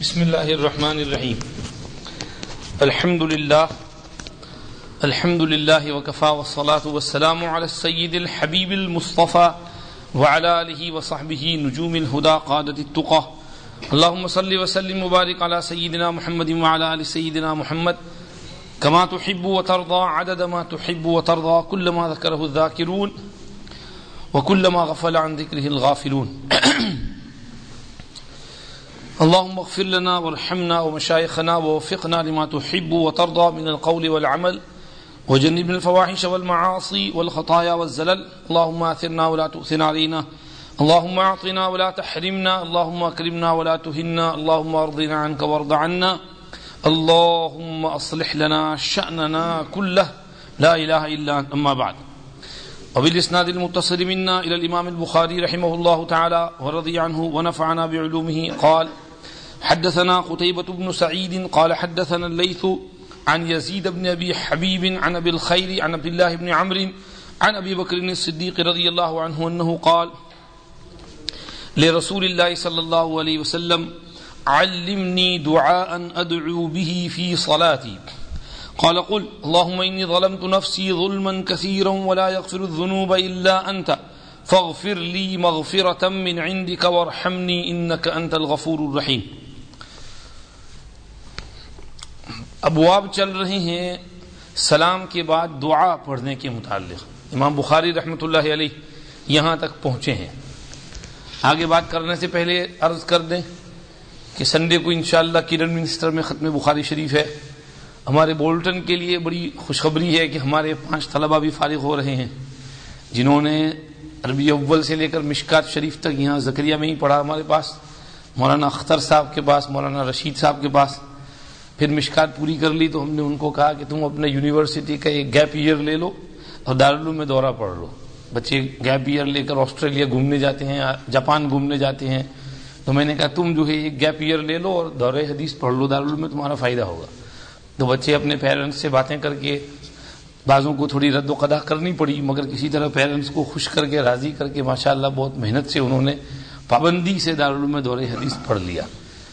بسم الله الرحمن الرحيم الحمد لله الحمد لله وكفى والصلاة والسلام على السيد الحبيب المصطفى وعلى آله وصحبه نجوم الهدى قادة التقى اللهم صل وسلم وبارك على سيدنا محمد وعلى آل سيدنا محمد. كما تحب وترضى عدد ما تحب وترضى كل ما ذكره الذاكرون وكل ما غفل عن ذكره الغافلون. اللهم اغفر لنا وارحمنا ومشايخنا ووفقنا لما تحب وترضى من القول والعمل. وجنبنا الفواحش والمعاصي والخطايا والزلل. اللهم آثرنا ولا تؤثر علينا. اللهم أعطنا ولا تحرمنا. اللهم أكرمنا ولا تهنا. اللهم أرضنا عنك وارض عنا. اللهم أصلح لنا شأننا كله. لا إله إلا أنت. أما بعد. وبالإسناد المتصل منا إلى الإمام البخاري رحمه الله تعالى ورضي عنه ونفعنا بعلومه. قال حدثنا قتيبة بن سعيد قال حدثنا الليث عن يزيد بن أبي حبيب عن أبي الخير عن عبد الله بن عمرو عن أبي بكر الصديق رضي الله عنه أنه قال، لرسول الله صلى الله عليه وسلم، علمني دعاء أدعو به في صلاتي. قال قل، اللهم إني ظلمت نفسي ظلما كثيرا ولا يغفر الذنوب إلا أنت، فاغفر لي مغفرة من عندك وارحمني إنك أنت الغفور الرحيم. ابواب چل رہے ہیں سلام کے بعد دعا پڑھنے کے متعلق۔ امام بخاری رحمۃ اللہ علیہ یہاں تک پہنچے ہیں۔ آگے بات کرنے سے پہلے عرض کر دیں کہ سنڈے کو انشاءاللہ کرن منسٹر میں ختم بخاری شریف ہے۔ ہمارے بولٹن کے لیے بڑی خوشخبری ہے کہ ہمارے پانچ طلبہ بھی فارغ ہو رہے ہیں۔ جنہوں نے عربی اول سے لے کر مشکات شریف تک یہاں زکریہ میں ہی پڑھا ہمارے پاس، مولانا اختر صاحب کے پاس، مولانا رشید صاحب کے پاس۔ پھر مشکات پوری کر لی تو ہم نے ان کو کہا کہ تم اپنے یونیورسٹی کا ایک گیپ ایئر لے لو اور دارالعلوم میں دورہ پڑھ لو۔ بچے گیپ ایئر لے کر آسٹریلیا گھومنے جاتے ہیں، جاپان گھومنے جاتے ہیں۔ تو میں نے کہا تم جو ہے ایک گیپ ایئر لے لو اور دور حدیث پڑھ لو، دارالعلوم میں تمہارا فائدہ ہوگا۔ تو بچے اپنے پیرنٹس سے باتیں کر کے بعضوں کو تھوڑی رد و قدا کرنی پڑی، مگر کسی طرح پیرنٹس کو خوش کر کے، راضی کر کے ماشاءاللہ بہت محنت سے انہوں نے پابندی سے دارالعلوم میں دور حدیث پڑھ لیا۔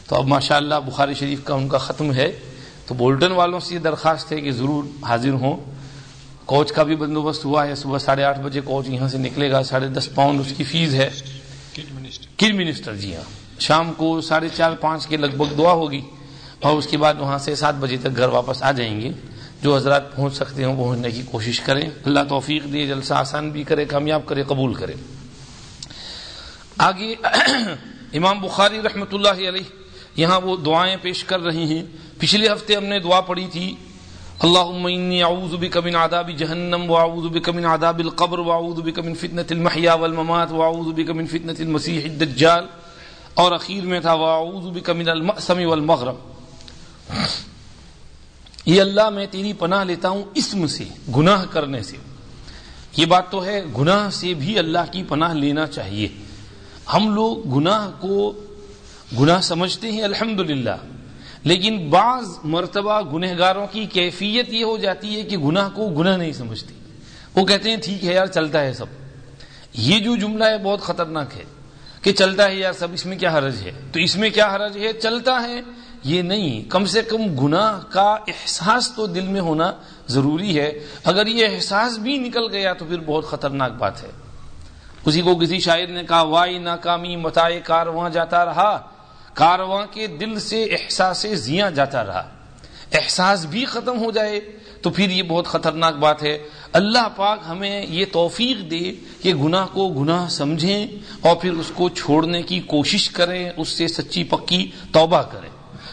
تو اب ماشاءاللہ بخاری شریف کا ان کا ختم ہے تو بولٹن والوں سے یہ درخواست ہے کہ ضرور حاضر ہوں۔ کوچ کا بھی بندوبست ہوا ہے، صبح ساڑھے آٹھ بجے کوچ یہاں سے نکلے گا، ساڑھے دس پاؤنڈ اس کی فیس ہے۔ کل منسٹر جی ہاں۔ شام کو ساڑھے چار پانچ کے لگ بھگ دعا ہوگی۔ اور اس کے بعد وہاں سے سات بجے تک گھر واپس آ جائیں گے۔ جو حضرات پہنچ سکتے ہیں پہنچنے کی کوشش کریں۔ اللہ توفیق دے، جلسہ آسان بھی کرے، کامیاب کرے، قبول کرے۔ آگے امام بخاری رحمۃ اللہ علیہ یہاں وہ دعائیں پیش کر رہے ہیں۔ پچھلے ہفتے ہم نے دعا پڑھی تھی اللهم اني اعوذ بك من عذاب جهنم واعوذ بك من عذاب القبر واعوذ بك من فتنه المحيا والممات واعوذ بك من فتنه المسيح الدجال۔ اور اخیر میں تھا واعوذ بك من المأسم والمغرم۔ یہ اللہ میں تیری پناہ لیتا ہوں اسم سے، گناہ کرنے سے۔ یہ بات تو ہے، گناہ سے بھی اللہ کی پناہ لینا چاہیے۔ ہم لوگ گناہ کو گناہ سمجھتے ہیں، الحمدللہ۔ لیکن بعض مرتبہ گنہگاروں کی کیفیت یہ ہو جاتی ہے کہ گناہ کو گناہ نہیں سمجھتی وہ کہتے ہیں، ٹھیک ہے یار، چلتا ہے سب۔ یہ جو جملہ ہے، بہت خطرناک ہے کہ چلتا ہے یار، سب اس میں کیا حرج ہے؟ تو اس میں کیا حرج ہے؟ چلتا ہے۔ یہ نہیں، کم سے کم گناہ کا احساس تو دل میں ہونا ضروری ہے۔ اگر یہ احساس بھی نکل گیا تو پھر بہت خطرناک بات ہے۔ کسی کو کسی شاعر نے کہا وائی ناکامی متائے کارواں جاتا رہا۔ کارواں کے دل سے احساس زیاں جاتا رہا۔ احساس بھی ختم ہو جائے تو پھر یہ بہت خطرناک بات ہے۔ اللہ پاک ہمیں یہ توفیق دے کہ گناہ کو گناہ سمجھیں اور پھر اس کو چھوڑنے کی کوشش کریں، اس سے سچی پکی توبہ کریں۔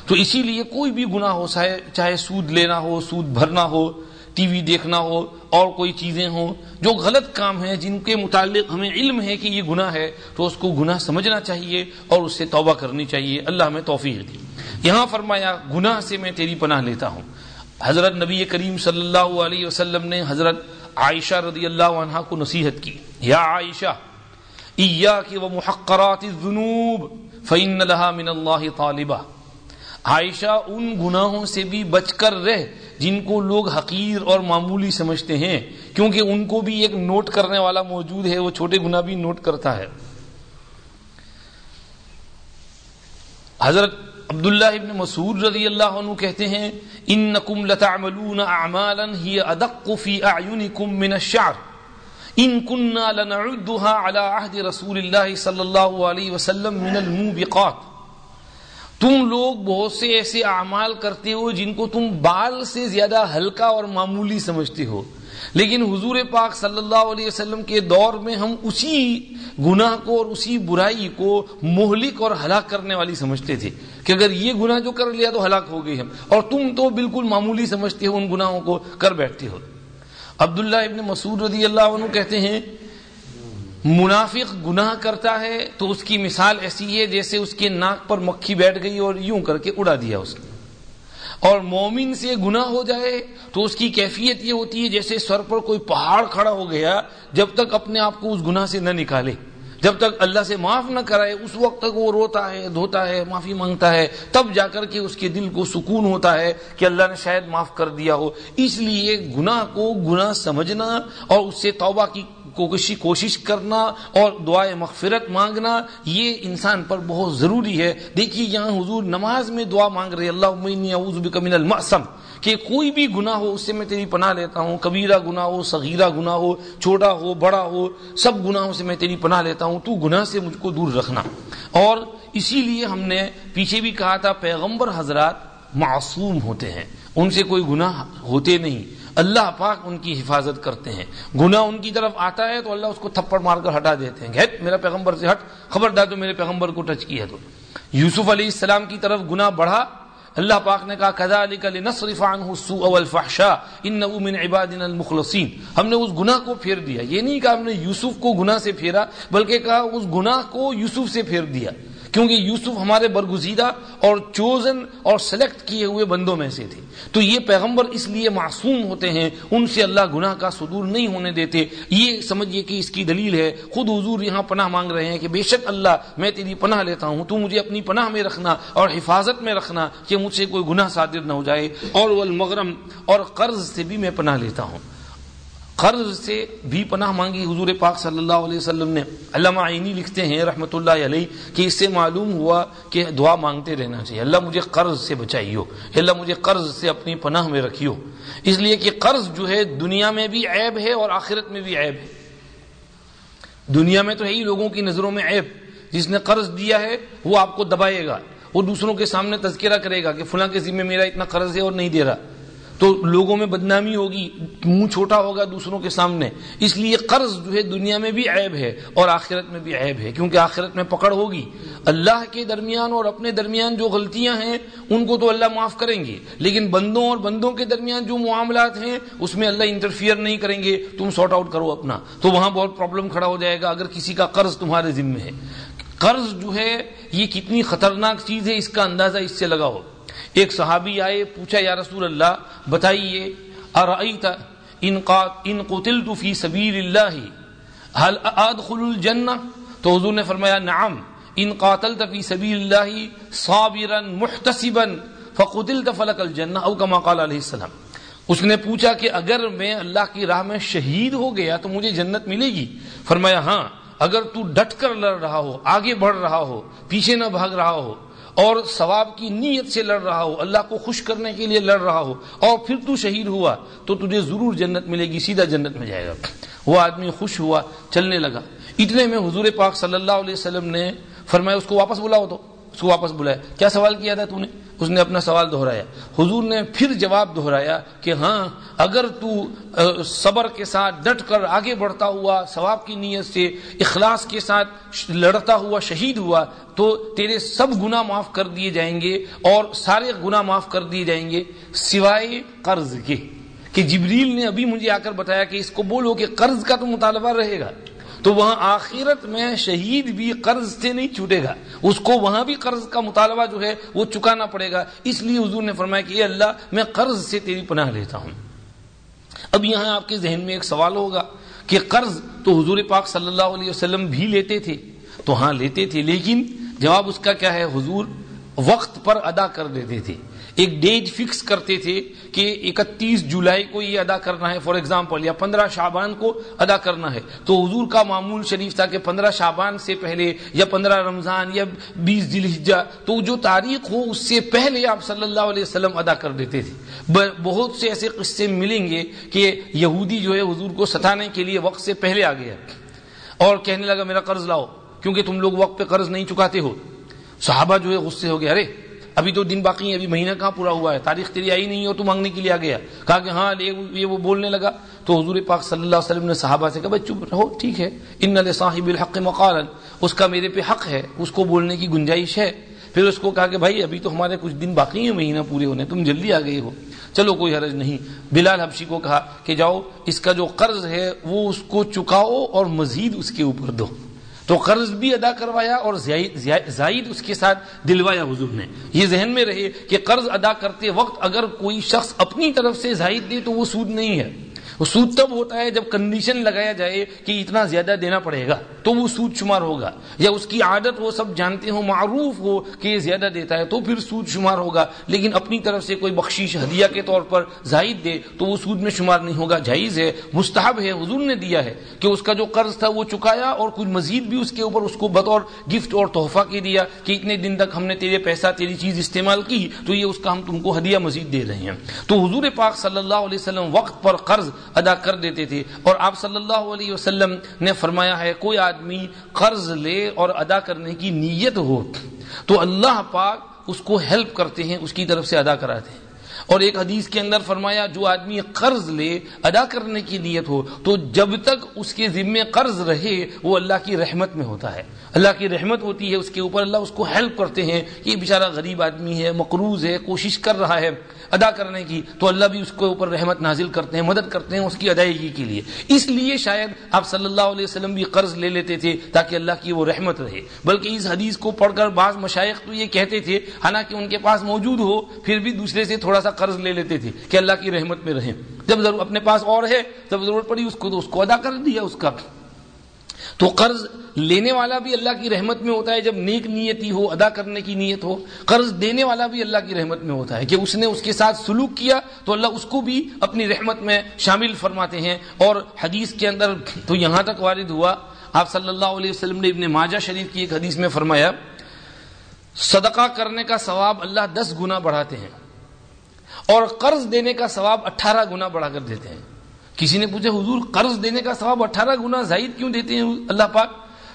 تو اسی لیے کوئی بھی گناہ ہو چاہے سود لینا ہو، سود بھرنا ہو ٹی وی دیکھنا ہو، اور کوئی چیزیں ہوں جو غلط کام ہیں، جن کے متعلق ہمیں علم ہے کہ یہ گناہ ہے، تو اس کو گناہ سمجھنا چاہیے اور اس سے توبہ کرنی چاہیے۔ اللہ ہمیں توفیق دی یہاں فرمایا، گناہ سے میں تیری پناہ لیتا ہوں۔ حضرت نبی کریم صلی اللہ علیہ وسلم نے حضرت عائشہ رضی اللہ عنہ کو نصیحت کی۔ یا عائشہ، ایاک و محقرات الذنوب، فإن لها من اللہ طالبہ۔ عائشہ ان گناہوں سے بھی بچ کر رہ، جن کو لوگ حقیر اور معمولی سمجھتے ہیں، کیونکہ ان کو بھی ایک نوٹ کرنے والا موجود ہے، وہ چھوٹے گناہ بھی نوٹ کرتا ہے۔ حضرت عبداللہ ابن مسعود رضی اللہ عنہ کہتے ہیں، انکم لتعملون اعمالا، ہی ادق فی اعینکم من الشعر۔ ان کننا لنعدها على عہد رسول اللہ صلی اللہ علیہ وسلم من الموبقات۔ تم لوگ بہت سے ایسے اعمال کرتے ہو جن کو تم بال سے زیادہ ہلکا اور معمولی سمجھتے ہو۔ لیکن حضور پاک صلی اللہ علیہ وسلم کے دور میں ہم اسی گناہ کو اور اسی برائی کو مہلک اور ہلاک کرنے والی سمجھتے تھے کہ اگر یہ گناہ جو کر لیا تو ہلاک ہو گئی ہم۔ اور تم تو بالکل معمولی سمجھتے ہو ان گناہوں کو کر بیٹھتے ہو۔ عبداللہ ابن مسعود رضی اللہ عنہ کہتے ہیں منافق گناہ کرتا ہے تو اس کی مثال ایسی ہے جیسے اس کے ناک پر مکھی بیٹھ گئی اور یوں کر کے اڑا دیا اس نے۔ اور مومن سے گناہ ہو جائے تو اس کی کیفیت یہ ہوتی ہے جیسے سر پر کوئی پہاڑ کھڑا ہو گیا جب تک اپنے آپ کو اس گناہ سے نہ نکالے۔ جب تک اللہ سے معاف نہ کرائے، اس وقت تک وہ روتا ہے، دھوتا ہے، معافی مانگتا ہے، تب جا کر کے اس کے دل کو سکون ہوتا ہے کہ اللہ نے شاید معاف کر دیا ہو۔ اس لیے گناہ کو گناہ سمجھنا اور اس سے توبہ کی کوشش کرنا اور دعائیں مغفرت مانگنا، یہ انسان پر بہت ضروری ہے۔ دیکھیے یہاں حضور نماز میں دعا مانگ رہے اللہ اعوذ بک من المعصم کہ کوئی بھی گناہ ہو، اس سے میں تیری پناہ لیتا ہوں۔ کبیرہ گناہ ہو، صغیرہ گناہ ہو، چھوٹا ہو، بڑا ہو، سب گناہوں سے میں تیری پناہ لیتا ہوں۔ تو گناہ سے مجھ کو دور رکھنا۔ اور اسی لیے ہم نے پیچھے بھی کہا تھا، پیغمبر حضرات معصوم ہوتے ہیں۔ ان سے کوئی گناہ ہوتے نہیں۔ اللہ پاک ان کی حفاظت کرتے ہیں۔ گناہ ان کی طرف آتا ہے تو اللہ اس کو تھپڑ مار کر ہٹا دیتے ہیں۔ میرا پیغمبر سے ہٹ۔ خبردار تو میرے پیغمبر کو ٹچ کیا تو۔ یوسف علیہ السلام کی طرف گناہ بڑھا۔ اللہ پاک نے کہا كذلك لنصرف عنه السوء والفحشاء انه من عبادنا المخلصين ہم نے اس گناہ کو پھیر دیا۔ یہ نہیں کہا ہم نے یوسف کو گناہ سے پھیرا، بلکہ کہا، اس گناہ کو یوسف سے پھیر دیا۔ کیونکہ یوسف ہمارے برگزیدہ اور چوزن اور سلیکٹ کیے ہوئے بندوں میں سے تھے۔ تو یہ پیغمبر اس لیے معصوم ہوتے ہیں، ان سے اللہ گناہ کا صدور نہیں ہونے دیتے۔ یہ سمجھیے کہ اس کی دلیل ہے۔ خود حضور یہاں پناہ مانگ رہے ہیں کہ بے شک اللہ میں تیری پناہ لیتا ہوں، تو مجھے اپنی پناہ میں رکھنا اور حفاظت میں رکھنا کہ مجھ سے کوئی گناہ صادر نہ ہو جائے۔ اور والمغرم اور قرض سے بھی میں پناہ لیتا ہوں۔ قرض سے بھی پناہ مانگی حضور پاک صلی اللہ علیہ وسلم نے۔ علامہ عینی لکھتے ہیں رحمۃ اللہ علیہ کہ اس سے معلوم ہوا کہ دعا مانگتے رہنا چاہیے۔ اللہ مجھے قرض سے بچائیو اللہ مجھے قرض سے اپنی پناہ میں رکھیو۔ اس لیے کہ قرض جو ہے دنیا میں بھی عیب ہے اور آخرت میں بھی عیب ہے۔ دنیا میں تو ہے ہی لوگوں کی نظروں میں عیب۔ جس نے قرض دیا ہے، وہ آپ کو دبائے گا۔ وہ دوسروں کے سامنے تذکرہ کرے گا کہ فلاں کے ذمہ میرا اتنا قرض ہے اور نہیں دے رہا۔ تو لوگوں میں بدنامی ہوگی، منہ چھوٹا ہوگا دوسروں کے سامنے۔ اس لیے قرض جو ہے دنیا میں بھی عیب ہے اور آخرت میں بھی عیب ہے، کیونکہ آخرت میں پکڑ ہوگی۔ اللہ کے درمیان اور اپنے درمیان جو غلطیاں ہیں، ان کو تو اللہ معاف کریں گے۔ لیکن بندوں اور بندوں کے درمیان جو معاملات ہیں، اس میں اللہ انٹرفیئر نہیں کریں گے۔ تم سارٹ آؤٹ کرو اپنا۔ تو وہاں بہت پرابلم کھڑا ہو جائے گا اگر کسی کا قرض تمہارے ذمے ہے۔ قرض جو ہے، یہ کتنی خطرناک چیز ہے، اس کا اندازہ اس سے لگاؤ ایک صحابی آئے، پوچھا، یا رسول اللہ، بتائیے، ارائیت ان ان قتلت فی سبیل اللہ، هل ادخل الجنہ؟ تو حضور نے فرمایا، نعم، ان قاتلت فی سبیل اللہ صابرا محتسبا، فقتلت فلک الجنہ، او کما قال علیہ السلام. اس نے پوچھا کہ اگر میں اللہ کی راہ میں شہید ہو گیا تو مجھے جنت ملے گی؟ فرمایا ہاں اگر تو ڈٹ کر لڑ رہا ہو، آگے بڑھ رہا ہو، پیچھے نہ بھاگ رہا ہو اور ثواب کی نیت سے لڑ رہا ہو، اللہ کو خوش کرنے کے لیے لڑ رہا ہو، اور پھر تو شہید ہوا، تو تجھے ضرور جنت ملے گی، سیدھا جنت میں جائے گا۔ وہ آدمی خوش ہوا، چلنے لگا۔ اتنے میں حضور پاک صلی اللہ علیہ وسلم نے فرمایا، اس کو واپس بلاؤ تو۔ اس کو واپس بلایا۔ کیا سوال کیا تھا تو نے؟ اس نے اپنا سوال دہرایا۔ حضور نے پھر جواب دہرایا کہ ہاں اگر تو صبر کے ساتھ ڈٹ کر آگے بڑھتا ہوا، ثواب کی نیت سے، اخلاص کے ساتھ لڑتا ہوا، شہید ہوا، تو تیرے سب گناہ معاف کر دیے جائیں گے اور سارے گناہ معاف کر دیے جائیں گے سوائے قرض کے۔ کہ جبریل نے ابھی مجھے آ کر بتایا کہ اس کو بولو کہ قرض کا تو مطالبہ رہے گا۔ تو وہاں آخرت میں شہید بھی قرض سے نہیں چھوٹے گا۔ اس کو وہاں بھی قرض کا مطالبہ جو ہے وہ چکانا پڑے گا۔ اس لیے حضور نے فرمایا کہ اے اللہ، میں قرض سے تیری پناہ لیتا ہوں۔ اب یہاں آپ کے ذہن میں ایک سوال ہوگا کہ قرض تو حضور پاک صلی اللہ علیہ وسلم بھی لیتے تھے۔ تو ہاں لیتے تھے، لیکن جواب اس کا کیا ہے؟ حضور وقت پر ادا کر دیتے تھے۔ ایک ڈیٹ فکس کرتے تھے کہ اکتیس جولائی کو یہ ادا کرنا ہے. فار ایگزامپل یا پندرہ شابان کو ادا کرنا ہے. تو حضور کا معمول شریف تھا کہ پندرہ شابان سے پہلے یا پندرہ رمضان یا بیس دلحجہ تو جو تاریخ ہو اس سے پہلے آپ صلی اللہ علیہ وسلم ادا کر دیتے تھے. بہت سے ایسے قصے ملیں گے کہ یہودی جو ہے حضور کو ستانے کے لیے وقت سے پہلے آ گیا. اور کہنے لگا، میرا قرض لاؤ، کیونکہ تم لوگ وقت پہ قرض نہیں چکاتے ہو. صحابہ جو ہے غصے ہو گئے، ارے ابھی تو دن باقی ہے ابھی مہینہ کہاں پورا ہوا ہے؟ تاریخ تیری آئی نہیں ہو تو مانگنے کے لیے آ گیا۔ کہا کہ ہاں یہ وہ بولنے لگا۔ تو حضور پاک صلی اللہ علیہ وسلم نے صحابہ سے کہا، بھائی چپ رہو، ٹھیک ہے۔ ان صاحب الحق مقال اس کا میرے پہ حق ہے، اس کو بولنے کی گنجائش ہے۔ پھر اس کو کہا کہ بھائی، ابھی تو ہمارے کچھ دن باقی ہیں، مہینہ پورے ہونے، تم جلدی آ گئے ہو۔ چلو، کوئی حرج نہیں۔ بلال حبشی کو کہا کہ جاؤ، اس کا جو قرض ہے، وہ اس کو چکاؤ اور مزید اس کے اوپر دو۔ تو قرض بھی ادا کروایا اور زائد اس کے ساتھ دلوایا حضور نے۔ یہ ذہن میں رہے کہ قرض ادا کرتے وقت اگر کوئی شخص اپنی طرف سے زائد دے تو وہ سود نہیں ہے۔ وہ سود تب ہوتا ہے جب کنڈیشن لگایا جائے کہ اتنا زیادہ دینا پڑے گا، تو وہ سود شمار ہوگا۔ یا اس کی عادت وہ سب جانتے ہو معروف ہو کہ یہ زیادہ دیتا ہے تو پھر سود شمار ہوگا۔ لیکن اپنی طرف سے کوئی بخشیش ہدیہ کے طور پر زائد دے تو وہ سود میں شمار نہیں ہوگا۔ جائز ہے، مستحب ہے، حضور نے دیا ہے کہ اس کا جو قرض تھا وہ چکایا اور کچھ مزید بھی اس کے اوپر اس کو بطور گفٹ اور تحفہ کے دیا کہ اتنے دن تک ہم نے تیرے پیسہ، تیری چیز استعمال کی تو یہ اس کا ہم تم کو ہدیہ مزید دے رہے ہیں۔ تو حضور پاک صلی اللہ علیہ وسلم وقت پر قرض ادا کر دیتے تھے۔ اور آپ صلی اللہ علیہ وسلم نے فرمایا ہے، کوئی آدمی قرض لے اور ادا کرنے کی نیت ہو تو اللہ پاک اس کو ہیلپ کرتے ہیں، اس کی طرف سے ادا کراتے ہیں۔ اور ایک حدیث کے اندر فرمایا، جو آدمی قرض لے، ادا کرنے کی نیت ہو، تو جب تک اس کے ذمے قرض رہے، وہ اللہ کی رحمت میں ہوتا ہے۔ اللہ کی رحمت ہوتی ہے، اس کے اوپر اللہ اس کو ہیلپ کرتے ہیں یہ بیچارہ غریب آدمی ہے، مقروض ہے، کوشش کر رہا ہے ادا کرنے کی، تو اللہ بھی اس کے اوپر رحمت نازل کرتے ہیں، مدد کرتے ہیں اس کی ادائیگی کے لیے۔ اس لیے شاید آپ صلی اللہ علیہ وسلم بھی قرض لے لیتے تھے تاکہ اللہ کی وہ رحمت رہے۔ بلکہ اس حدیث کو پڑھ کر بعض مشائق تو یہ کہتے تھے، حالانکہ ان کے پاس موجود ہو، پھر بھی دوسرے سے تھوڑا سا قرض لے لیتے تھے کہ اللہ کی رحمت میں رہیں۔ جب ضرور اپنے پاس اور ہے جب ضرورت پڑی اس کو، تو اس کو ادا کر دیا اس کا۔ تو قرض لینے والا بھی اللہ کی رحمت میں ہوتا ہے جب نیک نیتی ہو، ادا کرنے کی نیت ہو۔ قرض دینے والا بھی اللہ کی رحمت میں ہوتا ہے کہ اس نے اس کے ساتھ سلوک کیا، تو اللہ اس کو بھی اپنی رحمت میں شامل فرماتے ہیں۔ اور حدیث کے اندر تو یہاں تک وارد ہوا۔ آپ صلی اللہ علیہ وسلم نے ابن ماجہ شریف کی ایک حدیث میں فرمایا، صدقہ کرنے کا ثواب اللہ دس گنا بڑھاتے ہیں۔ اور قرض دینے کا ثواب اٹھارہ گنا بڑھا کر دیتے ہیں۔ کسی نے پوچھا، حضور، قرض دینے کا ثواب اٹھارہ گنا زائد کیوں دیتے ہیں اللہ پاک؟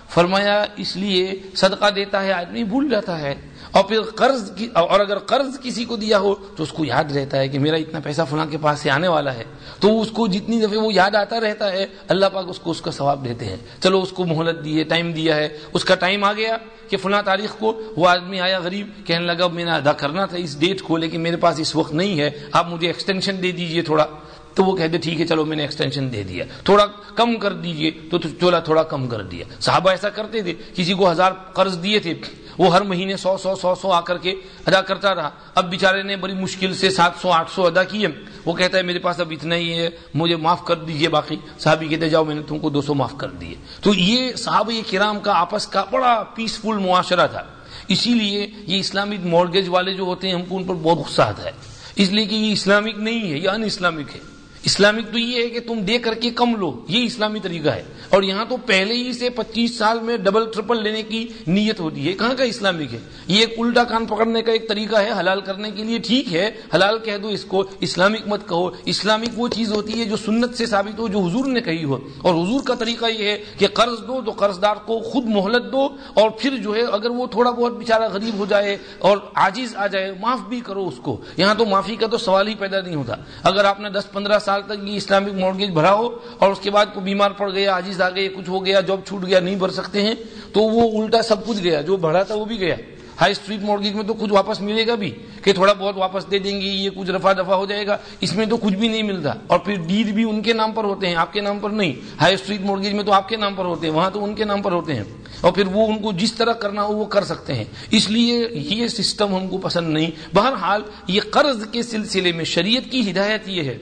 فرمایا، اس لیے صدقہ دیتا ہے، آدمی بھول جاتا ہے۔ اور پھر قرض اور اگر قرض کسی کو دیا ہو تو اس کو یاد رہتا ہے کہ میرا اتنا پیسہ فلاں کے پاس سے آنے والا ہے۔ تو اس کو جتنی دفعہ وہ یاد آتا رہتا ہے، اللہ پاک اس کو اس کا ثواب دیتے ہیں۔ چلو اس کو مہلت دی ہے، ٹائم دیا ہے۔ اس کا ٹائم آ گیا کہ فلاں تاریخ کو وہ آدمی آیا غریب، کہنے لگا میں نے ادا کرنا تھا اس ڈیٹ کو، لیکن میرے پاس اس وقت نہیں ہے۔ آپ مجھے ایکسٹینشن دے دیجیے تھوڑا۔ تو وہ کہتے ٹھیک ہے، چلو میں نے ایکسٹینشن دے دیا۔ تھوڑا کم کر دیجیے، تو چولا تھوڑا کم کر دیا۔ صحابہ ایسا کرتے تھے، کسی کو ہزار قرض دیے تھے، وہ ہر مہینے سو سو سو سو آ کر کے ادا کرتا رہا۔ اب بیچارے نے بڑی مشکل سے سات سو، آٹھ سو ادا کیے۔ وہ کہتا ہے، میرے پاس اب اتنا ہی ہے، مجھے معاف کر دیجیے، باقی صحابی کہتے جاؤ میں نے تم کو دو سو معاف کر دیے۔ تو یہ صحابہ کرام کا آپس کا بڑا پیسفل معاشرہ تھا۔ اسی لیے یہ اسلامک مارگیج والے جو ہوتے ہیں، ہم کو ان پر بہت غصہ آتا ہے۔ اس لیے کہ یہ اسلامک نہیں ہے، یہ ان اسلامک ہے۔ اسلامک تو یہ ہے کہ تم دے کر کے کم لو، یہ اسلامی طریقہ ہے۔ اور یہاں تو پہلے ہی سے پچیس سال میں ڈبل، ٹرپل لینے کی نیت ہوتی ہے۔ کہاں کا اسلامک ہے؟ یہ ایک الٹا کان پکڑنے کا ایک طریقہ ہے، حلال کرنے کے لیے ٹھیک ہے۔ حلال کہہ دو اس کو، اسلامک مت کہو۔ اسلامک وہ چیز ہوتی ہے جو سنت سے ثابت ہو، جو حضور نے کہی ہو۔ اور حضور کا طریقہ یہ ہے کہ قرض دو تو قرض دار کو خود مہلت دو۔ اور پھر جو ہے اگر وہ تھوڑا بہت بےچارا غریب ہو جائے اور آجیز آ جائے، معاف بھی کرو اس کو۔ یہاں تو معافی کا تو سوال ہی پیدا نہیں ہوتا۔ اگر آپ نے دس، پندرہ سال سال تک یہ اسلامک مارگیج بھرا ہو اور اس کے بعد کوئی بیمار پڑ گیا آجیز آ گئے، کچھ ہو گیا جاب چھوٹ گیا، نہیں بھر سکتے ہیں، تو وہ الٹا سب کچھ گیا، جو بھرا تھا وہ بھی گیا۔ ہائی اسٹریٹ مارگیج میں تو کچھ واپس ملے گا بھی، کہ تھوڑا بہت واپس دے دیں گے، یہ کچھ رفا دفا ہو جائے گا، اس میں تو کچھ بھی نہیں ملتا۔ اور پھر ڈیڈ بھی ان کے نام پر ہوتے ہیں، آپ کے نام پر نہیں۔ ہائی اسٹریٹ مارگیج میں تو آپ کے نام پر ہوتے ہیں، وہاں تو ان کے نام پر ہوتے ہیں۔ اور پھر وہ ان کو جس طرح کرنا ہو وہ کر سکتے ہیں۔ اس لیے یہ سسٹم ہم کو پسند نہیں۔ بہرحال یہ قرض کے سلسلے میں شریعت کی ہدایت یہ ہے۔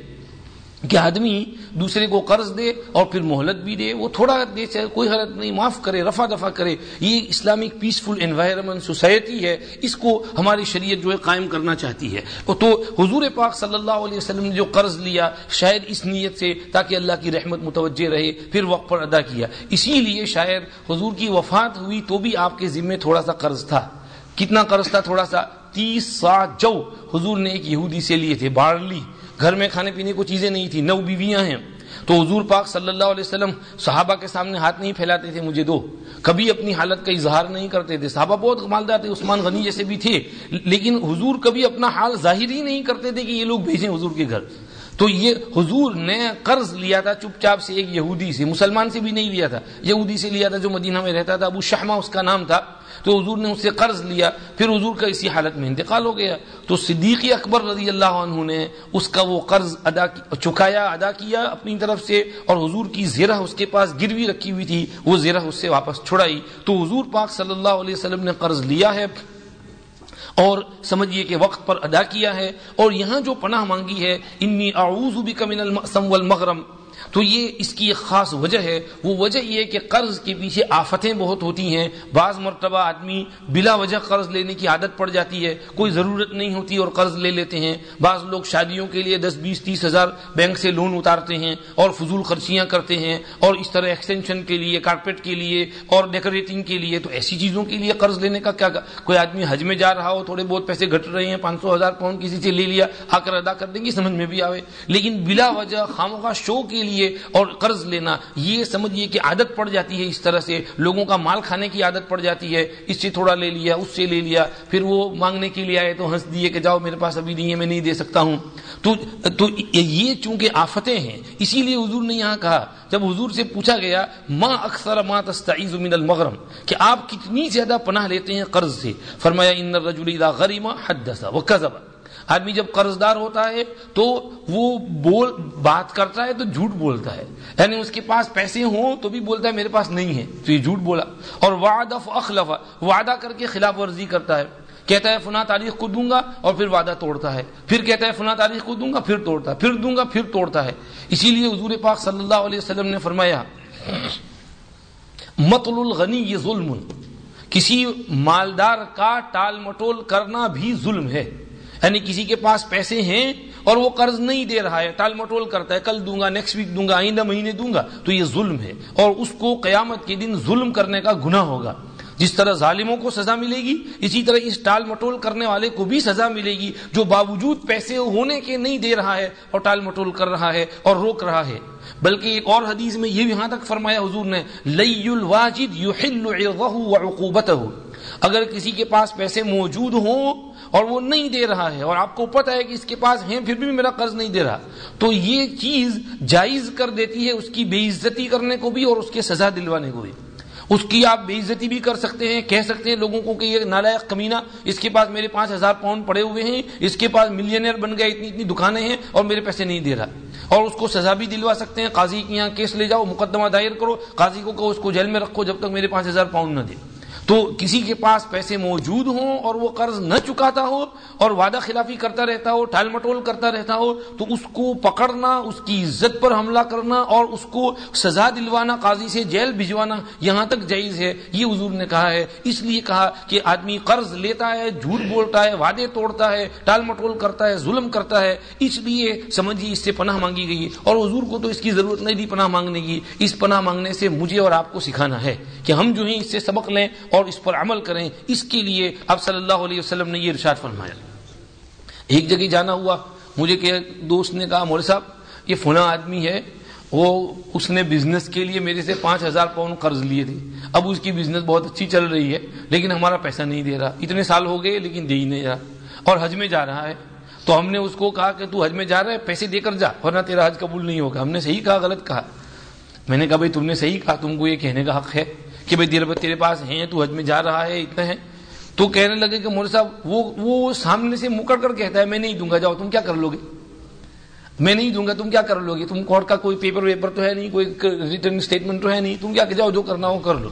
کہ آدمی دوسرے کو قرض دے اور پھر مہلت بھی دے، وہ تھوڑا دے، چاہے کوئی حالت نہیں، معاف کرے، رفع دفع کرے۔ یہ اسلامک پیسفل انوائرمنٹ سوسائٹی ہے، اس کو ہماری شریعت جو ہے قائم کرنا چاہتی ہے۔ تو حضور پاک صلی اللہ علیہ وسلم نے جو قرض لیا، شاید اس نیت سے تاکہ اللہ کی رحمت متوجہ رہے، پھر وقت پر ادا کیا۔ اسی لیے شاید حضور کی وفات ہوئی تو بھی آپ کے ذمے تھوڑا سا قرض تھا۔ کتنا قرض تھا؟ تھوڑا سا تیس سا جو حضور نے ایک یہودی سے لیے تھے بارلی گھر میں کھانے پینے کو چیزیں نہیں تھی نو بیویاں ہیں۔ تو حضور پاک صلی اللہ علیہ وسلم صحابہ کے سامنے ہاتھ نہیں پھیلاتے تھے، مجھے دو۔ کبھی اپنی حالت کا اظہار نہیں کرتے تھے۔ صحابہ بہت مالدار تھے، عثمان غنی جیسے بھی تھے۔ لیکن حضور کبھی اپنا حال ظاہر ہی نہیں کرتے تھے کہ یہ لوگ بھیجیں حضور کے گھر۔ تو یہ حضور نے قرض لیا تھا چپ چاپ سے ایک یہودی سے، مسلمان سے بھی نہیں لیا تھا، یہودی سے لیا تھا جو مدینہ میں رہتا تھا، ابو شہما اس کا نام تھا، تو حضور نے اس سے قرض لیا، پھر حضور کا اسی حالت میں انتقال ہو گیا۔ تو صدیقی اکبر رضی اللہ عنہ نے اس کا وہ قرض ادا چکایا، ادا کیا اپنی طرف سے، اور حضور کی زیرہ اس کے پاس گروی رکھی ہوئی تھی، وہ زیرہ اس سے واپس چھڑائی۔ تو حضور پاک صلی اللہ علیہ وسلم نے قرض لیا ہے۔ اور سمجھیے کہ وقت پر ادا کیا ہے اور یہاں جو پناہ مانگی ہے انی اعوذ بک من المأسم والمغرم. تو یہ اس کی ایک خاص وجہ ہے۔ وہ وجہ یہ کہ قرض کے پیچھے آفتیں بہت ہوتی ہیں۔ بعض مرتبہ آدمی بلا وجہ قرض لینے کی عادت پڑ جاتی ہے۔ کوئی ضرورت نہیں ہوتی اور قرض لے لیتے ہیں۔ بعض لوگ شادیوں کے لیے دس، بیس، تیس ہزار بینک سے لون اتارتے ہیں اور فضول خرچیاں کرتے ہیں اور اس طرح ایکسٹینشن کے لیے کارپیٹ کے لیے اور ڈیکوریٹنگ کے لیے تو ایسی چیزوں کے لیے قرض لینے کا کیا کوئی آدمی حج میں جا رہا ہو، تھوڑے بہت پیسے گھٹ رہے ہیں، پانچ سو ہزار پاؤنڈ کسی سے لے لیا، آ کر ادا کر دیں گے، سمجھ میں بھی آئے لیکن بلا وجہ خامخواہ شو کے لیے لیے اور قرض لینا۔ یہ سمجھیے کہ عادت پڑ جاتی ہے اس طرح سے۔ لوگوں کا مال کھانے کی عادت پڑ جاتی ہے۔ اس سے تھوڑا لے لیا، اس سے لے لیا۔ پھر وہ مانگنے کے لیے آئے تو ہنس دیے کہ جاؤ میرے پاس ابھی نہیں ہے، میں نہیں دے سکتا ہوں۔ تو تو یہ چونکہ آفتیں ہیں، اسی لیے حضور نے یہاں کہا، جب حضور سے پوچھا گیا ماں اکثر ماں تستعیز من المغرم، کہ آپ کتنی زیادہ پناہ لیتے ہیں قرض سے؟ فرمایا، ان الرجل اذا غرم حدث وكذب آدمی جب قرض دار ہوتا ہے تو وہ بول بات کرتا ہے تو جھوٹ بولتا ہے۔ یعنی اس کے پاس پیسے ہوں تو بھی بولتا ہے میرے پاس نہیں ہے۔ تو یہ جھوٹ بولا۔ اور وعدف اخلف وعدہ کر کے خلاف ورزی کرتا ہے۔ کہتا ہے فنا تاریخ کو دوں گا اور پھر وعدہ توڑتا ہے۔ پھر کہتا ہے فنا تاریخ کو دوں گا، پھر توڑتا ہے۔ پھر دوں گا، پھر توڑتا ہے۔ اسی لیے حضور پاک صلی اللہ علیہ وسلم نے فرمایا، مطل الغنی یہ ظلم۔ کسی مالدار کا ٹال مٹول کرنا بھی ظلم ہے۔ یعنی کسی کے پاس پیسے ہیں اور وہ قرض نہیں دے رہا ہے، ٹال مٹول کرتا ہے، کل دوں گا نیکسٹ ویک دوں گا، آئندہ مہینے دوں گا، تو یہ ظلم ہے۔ اور اس کو قیامت کے دن ظلم کرنے کا گناہ ہوگا۔ جس طرح ظالموں کو سزا ملے گی، اسی طرح اس ٹال مٹول کرنے والے کو بھی سزا ملے گی، جو باوجود پیسے ہونے کے نہیں دے رہا ہے اور ٹال مٹول کر رہا ہے اور روک رہا ہے۔ بلکہ ایک اور حدیث میں یہ بھی یہاں تک فرمایا حضور نے لئی الواجد یحل وعقوبته۔ اگر کسی کے پاس پیسے موجود ہوں اور وہ نہیں دے رہا ہے اور آپ کو پتا ہے کہ اس کے پاس ہیں، پھر بھی میرا قرض نہیں دے رہا، تو یہ چیز جائز کر دیتی ہے اس کی بے عزتی کرنے کو بھی اور اس کے سزا دلوانے کو بھی۔ اس کی آپ بے عزتی بھی کر سکتے ہیں، کہہ سکتے ہیں لوگوں کو کہ یہ نالائق کمینہ، اس کے پاس میرے پانچ ہزار پاؤنڈ پڑے ہوئے ہیں، اس کے پاس ملینئر بن گئے اتنی اتنی دکانیں ہیں اور میرے پیسے نہیں دے رہا۔ اور اس کو سزا بھی دلوا سکتے ہیں، قاضی کے یہاں کیس لے جاؤ، مقدمہ دائر کرو، قاضی کو کہو اس کو جیل میں رکھو جب تک میرے پانچ ہزار پاؤنڈ نہ دے۔ تو کسی کے پاس پیسے موجود ہوں اور وہ قرض نہ چکاتا ہو اور وعدہ خلافی کرتا رہتا ہو ٹال مٹول کرتا رہتا ہو، تو اس کو پکڑنا، اس کی عزت پر حملہ کرنا اور اس کو سزا دلوانا، قاضی سے جیل بھجوانا یہاں تک جائز ہے، یہ حضور نے کہا ہے۔ اس لیے کہا کہ آدمی قرض لیتا ہے، جھوٹ بولتا ہے، وعدے توڑتا ہے ٹال مٹول کرتا ہے، ظلم کرتا ہے۔ اس لیے سمجھیے، اس سے پناہ مانگی گئی۔ اور حضور کو تو اس کی ضرورت نہیں تھی پناہ مانگنے کی۔ اس پناہ مانگنے سے مجھے اور آپ کو سکھانا ہے کہ ہم جو ہیں اس سے سبق لیں اور اور اس پر عمل کریں، اس کے لیے اب صلی اللہ علیہ وسلم نے یہ ارشاد فرمایا۔ ایک جگہ جانا ہوا، مجھے کہ دوست نے کہا مول صاحب، یہ فنا آدمی ہے، وہ اس نے بزنس کے لیے میرے سے پانچ ہزار پاؤنڈ قرض لیے تھے۔ اب اس کی بزنس بہت اچھی چل رہی ہے، لیکن ہمارا پیسہ نہیں دے رہا۔ اتنے سال ہو گئے، لیکن دے ہی نہیں رہا۔ اور حج میں جا رہا ہے۔ تو ہم نے اس کو کہا کہ تو حج میں جا رہا ہے، پیسے دے کر جا، ورنہ تیرا حج قبول نہیں ہوگا۔ ہم نے صحیح کہا، غلط کہا۔ میں نے کہا، بھائی، تم نے صحیح کہا، تم کو یہ کہنے کا حق ہے۔ کہ بھائی تیرے تیرے پاس ہیں، تو حج میں جا رہا ہے، اتنا ہے۔ تو کہنے لگے کہ مول صاحب، وہ وہ سامنے سے مکڑ کر کہتا ہے، میں نہیں دوں گا، جاؤ، تم کیا کر لو گے؟ میں نہیں دوں گا، تم کیا کر لو گے؟ تم کورٹ کا کوئی پیپر ویپر تو ہے نہیں، کوئی ریٹرن اسٹیٹمنٹ تو ہے نہیں، تم کیا جاؤ، جو کرنا ہو کر لو۔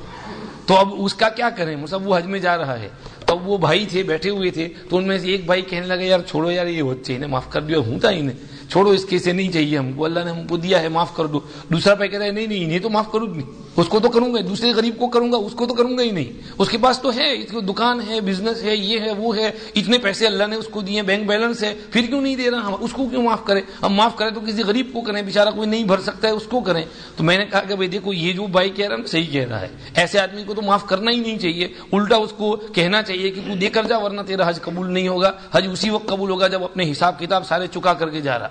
تو اب اس کا کیا کریں؟ مصحب وہ حج میں جا رہا ہے۔ اب وہ بھائی تھے، بیٹھے ہوئے تھے، تو ان میں سے ایک بھائی کہنے لگے یار چھوڑو یار، یہ بچے انہیں معاف کر دیا ہوں تھا انہیں۔ چھوڑو اس کے سے نہیں چاہیے ہم کو۔ اللہ نے ہم کو دیا ہے، معاف کر دو۔ دوسرا پہ کہہ رہا ہے، نہیں نہیں انہیں تو معاف کروں نہیں اس کو تو کروں گا، دوسرے غریب کو کروں گا، اس کو تو کروں گا ہی نہیں۔ اس کے پاس تو ہے، اس کو دکان ہے بزنس ہے، یہ ہے، وہ ہے۔ اتنے پیسے اللہ نے اس کو دیے بینک بیلنس ہے۔ پھر کیوں نہیں دے رہا ہم؟ اس کو کیوں معاف کریں؟ ہم معاف کریں تو کسی غریب کو کریں بےچارا کوئی نہیں بھر سکتا ہے، اس کو کریں۔ تو میں نے کہا کہ بھائی دیکھو، یہ جو بھائی کہہ رہا ہے صحیح کہہ رہا ہے۔ ایسے آدمی کو تو معاف کرنا ہی نہیں چاہیے۔ الٹا اس کو کہنا چاہیے کہ تو دے کر جا، ورنہ تیرا حج قبول نہیں ہوگا۔ حج اسی وقت قبول ہوگا جب اپنے حساب کتاب سارے چکا کر کے جا رہا۔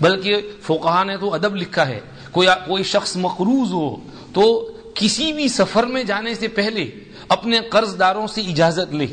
بلکہ فوکہ نے تو ادب لکھا ہے۔ کوئی کوئی شخص مقروض ہو تو کسی بھی سفر میں جانے سے پہلے اپنے قرض داروں سے اجازت لے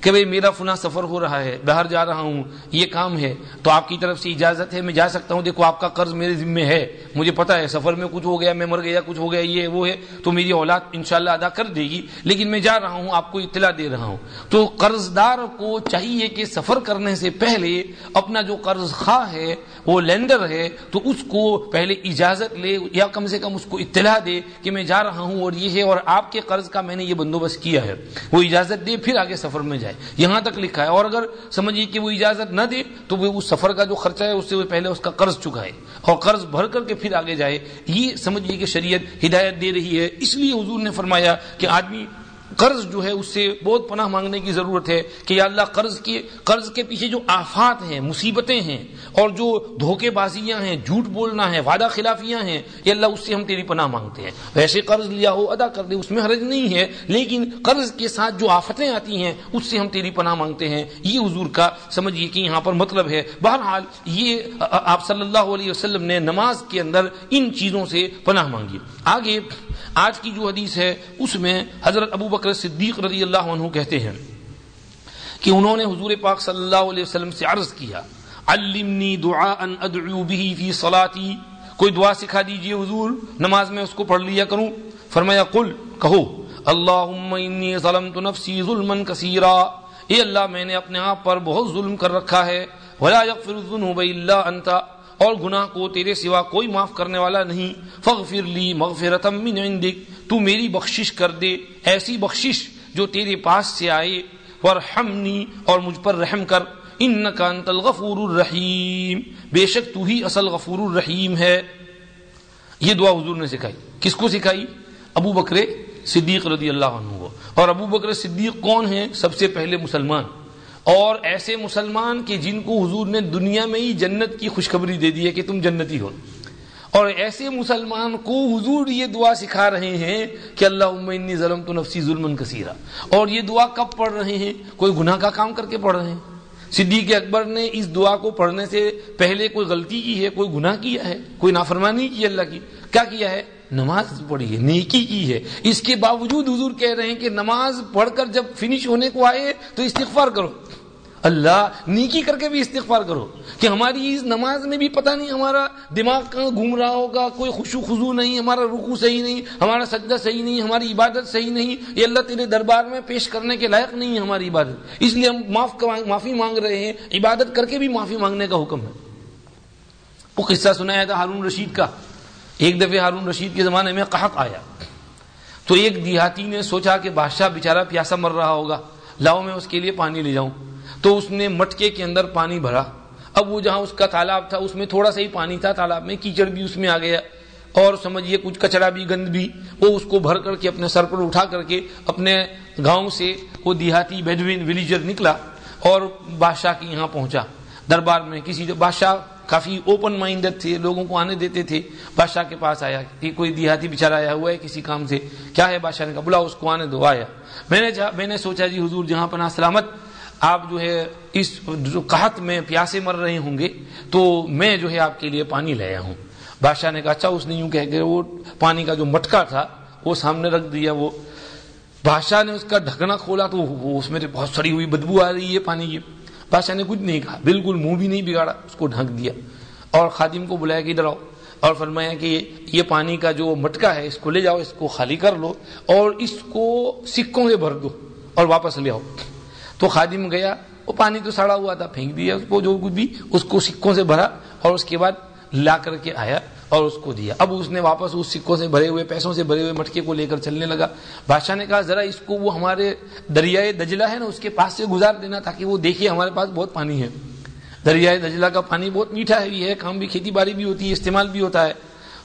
کہ بھئی میرا فنا سفر ہو رہا ہے باہر جا رہا ہوں، یہ کام ہے، تو آپ کی طرف سے اجازت ہے، میں جا سکتا ہوں، دیکھو آپ کا قرض میرے ذمے ہے، مجھے پتا ہے سفر میں کچھ ہو گیا، میں مر گیا، کچھ ہو گیا، یہ وہ ہے، تو میری اولاد انشاءاللہ ادا کر دے گی، لیکن میں جا رہا ہوں، آپ کو اطلاع دے رہا ہوں۔ تو قرض دار کو چاہیے کہ سفر کرنے سے پہلے اپنا جو قرض خواہ ہے وہ لینڈر ہے تو اس کو پہلے اجازت لے یا کم سے کم اس کو اطلاع دے کہ میں جا رہا ہوں اور یہ ہے اور آپ کے قرض کا میں نے یہ بندوبست کیا ہے۔ وہ اجازت دے پھر آگے سفر میں جائے۔ یہاں تک لکھا ہے اور اگر سمجھیے کہ وہ اجازت نہ دے تو وہ اس سفر کا جو خرچہ ہے اس سے پہلے اس کا قرض چکائے اور قرض بھر کر کے پھر آگے جائے۔ یہ سمجھیے کہ شریعت ہدایت دے رہی ہے۔ اس لیے حضور نے فرمایا کہ آدمی قرض جو ہے اس سے بہت پناہ مانگنے کی ضرورت ہے کہ یا اللہ قرض کے قرض کے پیچھے جو آفات ہیں، مصیبتیں ہیں اور جو دھوکے بازیاں ہیں، جھوٹ بولنا ہے، وعدہ خلافیاں ہیں یہ اللہ اس سے ہم تیری پناہ مانگتے ہیں۔ ویسے قرض لیا ہو، ادا کر دے، اس میں حرج نہیں ہے، لیکن قرض کے ساتھ جو آفتیں آتی ہیں، اس سے ہم تیری پناہ مانگتے ہیں۔ یہ حضور کا، سمجھیے کہ یہاں پر مطلب ہے۔ بہرحال یہ، آپ صلی اللہ علیہ وسلم نے نماز کے اندر ان چیزوں سے پناہ مانگی۔ آگے، آج کی جو حدیث ہے، اس میں حضرت ابو بکر بکر صدیق رضی اللہ عنہ کہتے ہیں کہ انہوں نے حضور پاک صلی اللہ علیہ وسلم سے عرض کیا، علمنی دعا ان ادعو به فی صلاتی. کوئی دعا سکھا دیجیے حضور، نماز میں اس کو پڑھ لیا کروں؟ فرمایا، قل، کہو، اللہم انی ظلمت نفسی ظلما کثیرا. اے اللہ، میں نے اپنے آپ پر بہت ظلم کر رکھا ہے، ولا یغفر الذنوب الا انت۔ اور گناہ کو تیرے سوا کوئی معاف کرنے والا نہیں۔ فغفر لی مغفرتا من عندک۔ تو میری بخشش کر دے، ایسی بخشش جو تیرے پاس سے آئے۔ ورحمنی اور مجھ پر رحم کر انکا انت الغفور الرحیم بے شک تو ہی اصل غفور الرحیم ہے۔ یہ دعا حضور نے سکھائی۔ کس کو سکھائی؟ ابو بکر صدیق رضی اللہ عنہ اور ابو بکر صدیق کون ہیں؟ سب سے پہلے مسلمان۔ اور ایسے مسلمان کہ جن کو حضور نے دنیا میں ہی جنت کی خوشخبری دے دی ہے کہ تم جنتی ہو۔ اور ایسے مسلمان کو حضور یہ دعا سکھا رہے ہیں کہ اللہ انی ظلم تو نفسی ظلم کثیرہ اور یہ دعا کب پڑھ رہے ہیں؟ کوئی گناہ کا کام کر کے پڑھ رہے ہیں؟ صدیق اکبر نے اس دعا کو پڑھنے سے پہلے کوئی غلطی کی ہے؟ کوئی گناہ کیا ہے؟ کوئی نافرمانی کی اللہ کی؟ کیا کیا ہے؟ نماز پڑھی ہے نیکی کی ہے۔ اس کے باوجود حضور کہہ رہے ہیں کہ نماز پڑھ کر جب فنش ہونے کو آئے تو استغفار کرو۔ اللہ نیکی کر کے بھی استغفار کرو کہ ہماری اس نماز میں بھی پتہ نہیں ہمارا دماغ کہاں گھوم رہا ہوگا، کوئی خوشو خزو نہیں، ہمارا رکو صحیح نہیں، ہمارا سجدہ صحیح نہیں، ہماری عبادت صحیح نہیں، یہ اللہ تیرے دربار میں پیش کرنے کے لائق نہیں ہے ہماری عبادت۔ اس لیے ہم معاف معافی مانگ رہے ہیں، عبادت کر کے بھی معافی مانگنے کا حکم ہے۔ وہ قصہ سنایا تھا ہارون رشید کا۔ ایک دفعہ ہارون رشید کے زمانے میں قحط آیا۔ تو ایک دیہاتی نے سوچا کہ بادشاہ بیچارہ پیاسا مر رہا ہوگا، لاؤ میں اس کے لیے پانی لے جاؤں۔ تو اس نے مٹکے کے اندر پانی بھرا۔ اب وہ جہاں اس کا تالاب تھا، اس میں تھوڑا سا ہی پانی تھا، تالاب میں کیچڑ بھی اس میں آ گیا۔ اور سمجھیے کچھ کچرا بھی، گند بھی۔ وہ اس کو بھر کر کے اپنے سر پر اٹھا کر کے اپنے گاؤں سے وہ دیہاتی بیڈوین ولیجر نکلا اور بادشاہ کے یہاں پہنچا۔ دربار میں کسی بادشاہ کافی اوپن مائنڈڈ تھے، لوگوں کو آنے دیتے تھے۔ بادشاہ کے پاس آیا کہ کوئی دیہاتی بےچارا آیا ہوا ہے کسی کام سے۔ کیا ہے بادشاہ نے کہا، بلا اس کو آنے دو، آیا۔ میں نے میں نے سوچا جی حضور جہاں پناہ سلامت آپ جو ہے اس جو قحط میں پیاسے مر رہے ہوں گے، تو میں جو ہے آپ کے لیے پانی لے آیا ہوں۔ بادشاہ نے کہا اچھا اس نے یوں کہہ کہ وہ پانی کا جو مٹکا تھا، وہ سامنے رکھ دیا وہ۔ بادشاہ نے اس کا ڈھکنا کھولا تو اس میں بہت سڑی ہوئی بدبو آ رہی ہے پانی کی۔ بادشاہ نے کچھ نہیں کہا، بالکل منہ بھی نہیں بگاڑا، اس کو ڈھک دیا۔ اور خادم کو بلایا کہ ادھر آؤ۔ اور فرمایا کہ یہ پانی کا جو مٹکا ہے، اس کو لے جاؤ، اس کو خالی کر لو اور اس کو سکوں سے بھر دو اور واپس لے آؤ۔ تو خادم گیا، وہ پانی تو سڑا ہوا تھا، پھینک دیا اس کو جو کچھ بھی، اس کو سکوں سے بھرا اور اس کے بعد لا کر کے آیا اور اس کو دیا۔ اب اس نے واپس اس سکوں سے بھرے ہوئے، پیسوں سے بھرے ہوئے مٹکے کو لے کر چلنے لگا۔ بادشاہ نے کہا، ذرا اس کو وہ ہمارے دریائے دجلہ ہے نا، اس کے پاس سے گزار دینا تاکہ وہ دیکھیے ہمارے پاس بہت پانی ہے۔ دریائے دجلہ کا پانی بہت میٹھا ہے کام بھی، کھیتی باڑی بھی ہوتی ہے، استعمال بھی ہوتا ہے۔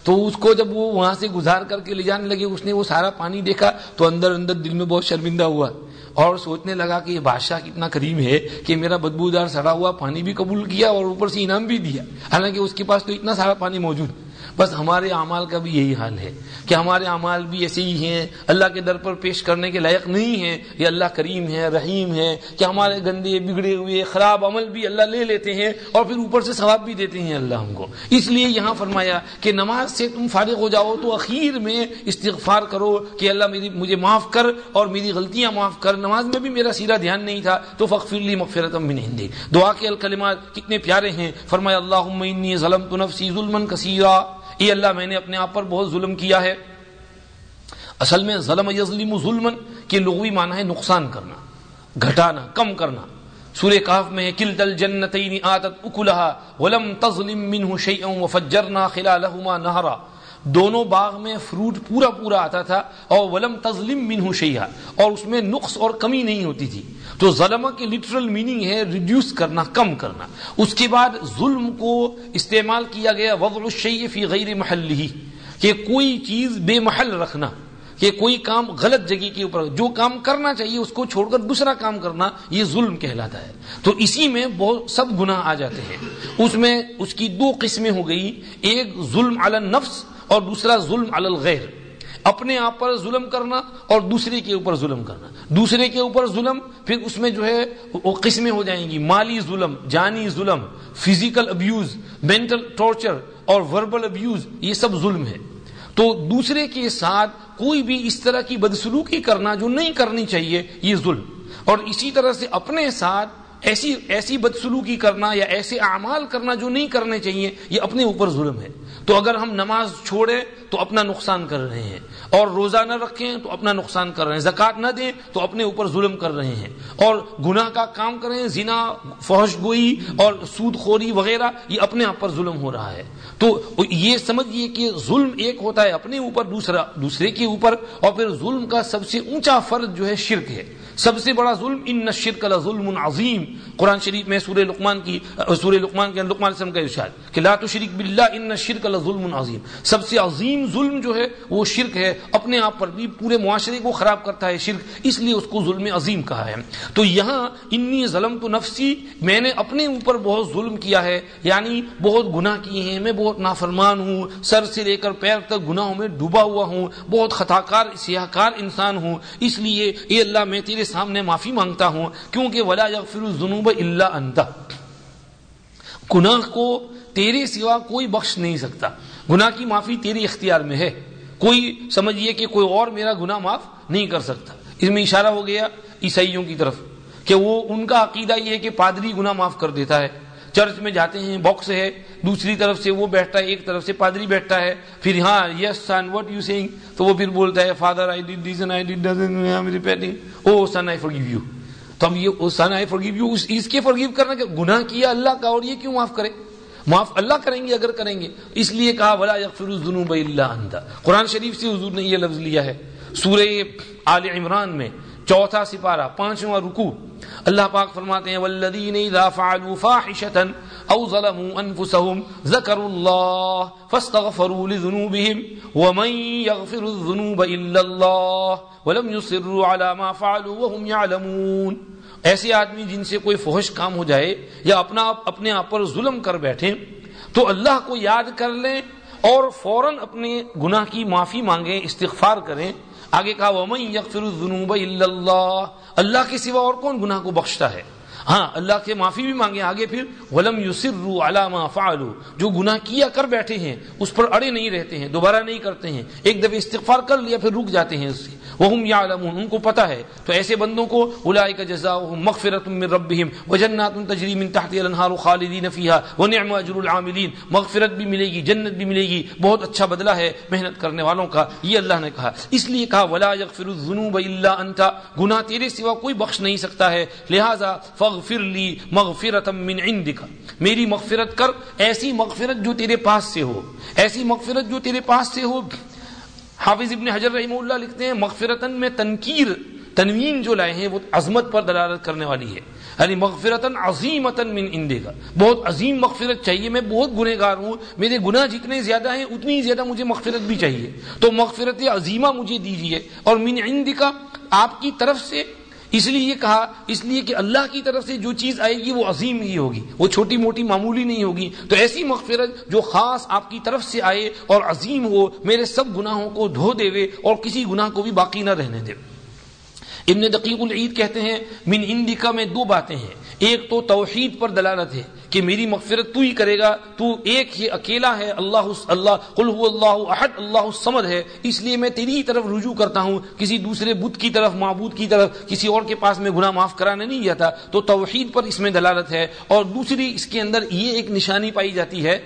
تو اس کو جب وہ وہاں سے گزار کر کے لے جانے لگے، اس نے وہ سارا پانی دیکھا تو اندر اندر دل میں بہت شرمندہ ہوا۔ اور سوچنے لگا کہ یہ بادشاہ کتنا کریم ہے کہ میرا بدبودار سڑا ہوا پانی بھی قبول کیا اور اوپر سے انعام بھی دیا۔ حالانکہ اس کے پاس تو اتنا سارا پانی موجود بس ہمارے اعمال کا بھی یہی حال ہے کہ ہمارے اعمال بھی ایسے ہی ہیں، اللہ کے در پر پیش کرنے کے لائق نہیں ہیں، یہ اللہ کریم ہے، رحیم ہے، کہ ہمارے گندے، بگڑے ہوئے، خراب عمل بھی اللہ لے لیتے ہیں اور پھر اوپر سے ثواب بھی دیتے ہیں اللہ ہم کو۔ اس لیے یہاں فرمایا کہ نماز سے تم فارغ ہو جاؤ تو اخیر میں استغفار کرو کہ اللہ میری، مجھے معاف کر اور میری غلطیاں معاف کر۔ نماز میں بھی میرا سیرا دھیان نہیں تھا تو فخر مغفرت من ہندی دعا کے الکلمات کتنے پیارے ہیں۔ فرمایا اللہ ظلم تو نفسی ظلم کثیرہ یہ اللہ میں نے اپنے آپ پر بہت ظلم کیا ہے۔ اصل میں ظلم یظلم ظلم کے لغوی معنی ہے نقصان کرنا، گھٹانا، کم کرنا۔ سورہ کاف میں کل دل جنتین آتت اکلہا ولم تظلم منہ شیئا وفجرنا خلالہما نہرا۔ دونوں باغ میں فروٹ پورا پورا آتا تھا اور ولم تظلم منہ شیئا، اور اس میں نقص اور کمی نہیں ہوتی تھی۔ تو ظلمہ کی لٹرل میننگ ہے ریڈیوس کرنا، کم کرنا۔ اس کے بعد ظلم کو استعمال کیا گیا، وضع الشیء فی غیر محلی کہ کوئی چیز بے محل رکھنا، کہ کوئی کام غلط جگہ کے اوپر، جو کام کرنا چاہیے اس کو چھوڑ کر دوسرا کام کرنا، یہ ظلم کہلاتا ہے۔ تو اسی میں بہت سب گناہ آ جاتے ہیں۔ اس میں، اس کی دو قسمیں ہو گئی، ایک ظلم علی النفس اور دوسرا ظلم علی الغیر. اپنے آپ پر ظلم کرنا اور دوسرے کے اوپر ظلم کرنا. دوسرے کے اوپر ظلم، پھر اس میں جو ہے وہ قسمیں ہو جائیں گی. مالی ظلم، جانی ظلم فزیکل ابیوز مینٹل ٹارچر اور وربل ابیوز یہ سب ظلم ہے. تو دوسرے کے ساتھ کوئی بھی اس طرح کی بدسلوکی کرنا جو نہیں کرنی چاہیے، یہ ظلم. اور اسی طرح سے اپنے ساتھ ایسی ایسی بدسلوکی کرنا یا ایسے اعمال کرنا جو نہیں کرنے چاہیے، یہ اپنے اوپر ظلم ہے. تو اگر ہم نماز چھوڑیں تو اپنا نقصان کر رہے ہیں اور روزہ نہ رکھیں تو اپنا نقصان کر رہے ہیں زکات نہ دیں تو اپنے اوپر ظلم کر رہے ہیں اور گناہ کا کام کریں زنا، فحش گوئی اور سود خوری وغیرہ، یہ اپنے آپ پر ظلم ہو رہا ہے۔ تو یہ سمجھیے کہ ظلم ایک ہوتا ہے اپنے اوپر، دوسرا، دوسرے کے اوپر اور پھر ظلم کا سب سے اونچا فرد جو ہے شرک ہے۔ سب سے بڑا ظلم ان شرک ظلم عظیم قرآن شریف میں سورہ لقمان کی، سورہ لقمان کے لقمان اسلم کا ارشاد کہ لا تشرک باللہ ان شرک ظلم عظیم سب سے عظیم ظلم جو ہے، وہ شرک ہے۔ اپنے آپ پر بھی پورے معاشرے کو خراب کرتا ہے شرک، اس لیے اس کو ظلم عظیم کہا ہے۔ تو یہاں انی ظلم تو نفسی میں نے اپنے اوپر بہت ظلم کیا ہے۔ یعنی بہت گناہ کیے ہیں، میں بہت نافرمان ہوں۔ سر سے لے کر پیر تک گناہوں میں ڈوبا ہوا ہوں۔ بہت خطا کار سیاہ کار انسان ہوں۔ اس لیے، اے اللہ، میں تیرے سامنے معافی مانگتا ہوں، کیونکہ ولا یغفر الذنوب الا انت گناہ کو تیرے سوا کوئی بخش نہیں سکتا۔ گناہ کی معافی تیری اختیار میں ہے۔ کوئی سمجھیے کہ کوئی اور میرا گناہ معاف نہیں کر سکتا۔ اس میں اشارہ ہو گیا عیسائیوں کی طرف کہ وہ ان کا عقیدہ یہ ہے کہ پادری گناہ معاف کر دیتا ہے۔ چرچ میں جاتے ہیں باکس ہے، دوسری طرف سے وہ بیٹھتا ہے، ایک طرف سے پادری بیٹھتا ہے، پھر ہاں یس سن وٹ یو سینگ تو وہ پھر بولتا ہے father I did this I did doesn't oh son I forgive you تو اب یہ سن آئی فورگیو یو اس کے فورگیو کرنا کہ گناہ کیا اللہ کا اور یہ کیوں معاف کرے؟ معاف اللہ کریں گے اگر کریں گے۔ اس لیے کہا، ولا یغفر الذنوب الا انت قرآن شریف سے حضور نے یہ لفظ لیا ہے۔ سورہ آل عمران میں چوتھا سپارہ، پانچواں رکوع۔ اللہ پاک فرماتے ہیں والذین اذا فعلوا فاحشة او ظلموا انفسهم ذکروا الله فاستغفروا لذنوبهم ومن يغفر الذنوب الا الله ولم يصروا على ما فعلوا وهم يعلمون۔ ایسے آدمی جن سے کوئی فحش کام ہو جائے یا اپنا اپنے آپ پر ظلم کر بیٹھے، تو اللہ کو یاد کر لیں اور فوراً اپنے گناہ کی معافی مانگیں، استغفار کریں۔ آگے کہا، ومن یغفر الذنوب إِلَّا اللہ اللہ کے سوا اور کون گناہ کو بخشتا ہے؟ ہاں اللہ کے معافی بھی مانگے، آگے پھر ولم یسروا علی ما فعلوا۔ جو گناہ کیا کر بیٹھے ہیں، اس پر اڑے نہیں رہتے ہیں، دوبارہ نہیں کرتے ہیں۔ ایک دفعہ استغفار کر لیا، پھر رک جاتے ہیں اس سے ان کو پتہ ہے۔ تو ایسے بندوں کو اولئک جزاؤهم مغفرۃ من ربهم وجنات تجری من تحتها خالدین فیها ونعم اجر العاملین۔ مغفرت بھی ملے گی، جنت بھی ملے گی۔ بہت اچھا بدلہ ہے محنت کرنے والوں کا، یہ اللہ نے کہا۔ اس لیے کہا، ولا یغفر الذنوب الا انت گناہ تیرے سوا کوئی بخش نہیں سکتا ہے۔ لہذا فاغفر لی مغفرت من عندك میری مغفرت کر، ایسی مغفرت جو تیرے پاس سے ہو، ایسی مغفرت جو تیرے پاس سے ہو۔ حافظ ابن حجر رحمہ اللہ لکھتے ہیں مغفرتن میں تنکیر، تنوین جو لائے ہیں، وہ عظمت پر دلالت کرنے والی ہے۔ یعنی مغفرت عظیمتن من اندے کا بہت عظیم مغفرت چاہیے، میں بہت گنہ گار ہوں، میرے گناہ جتنے زیادہ ہیں، اتنی زیادہ مجھے مغفرت بھی چاہیے۔ تو مغفرت عظیمہ مجھے دیجیے۔ اور من اند کا آپ کی طرف سے اس لیے یہ کہا، اس لیے کہ اللہ کی طرف سے جو چیز آئے گی وہ عظیم ہی ہوگی، وہ چھوٹی موٹی معمولی نہیں ہوگی۔ تو ایسی مغفرت جو خاص آپ کی طرف سے آئے اور عظیم ہو، میرے سب گناہوں کو دھو دے اور کسی گناہ کو بھی باقی نہ رہنے دے۔ ابن دقیق العید کہتے ہیں، من اندکا میں دو باتیں ہیں۔ ایک تو توحید پر دلالت ہے کہ میری مغفرت تو ہی کرے گا، تو ایک ہی اکیلا ہے، اللہ اللہ قل هو اللہ احد، اللہ الصمد ہے۔ اس لیے میں تیری طرف رجوع کرتا ہوں۔ کسی دوسرے بت کی طرف، معبود کی طرف، کسی اور کے پاس میں گناہ معاف کرانے نہیں جاتا تو توحید پر اس میں دلالت ہے۔ اور دوسری، اس کے اندر یہ ایک نشانی پائی جاتی ہے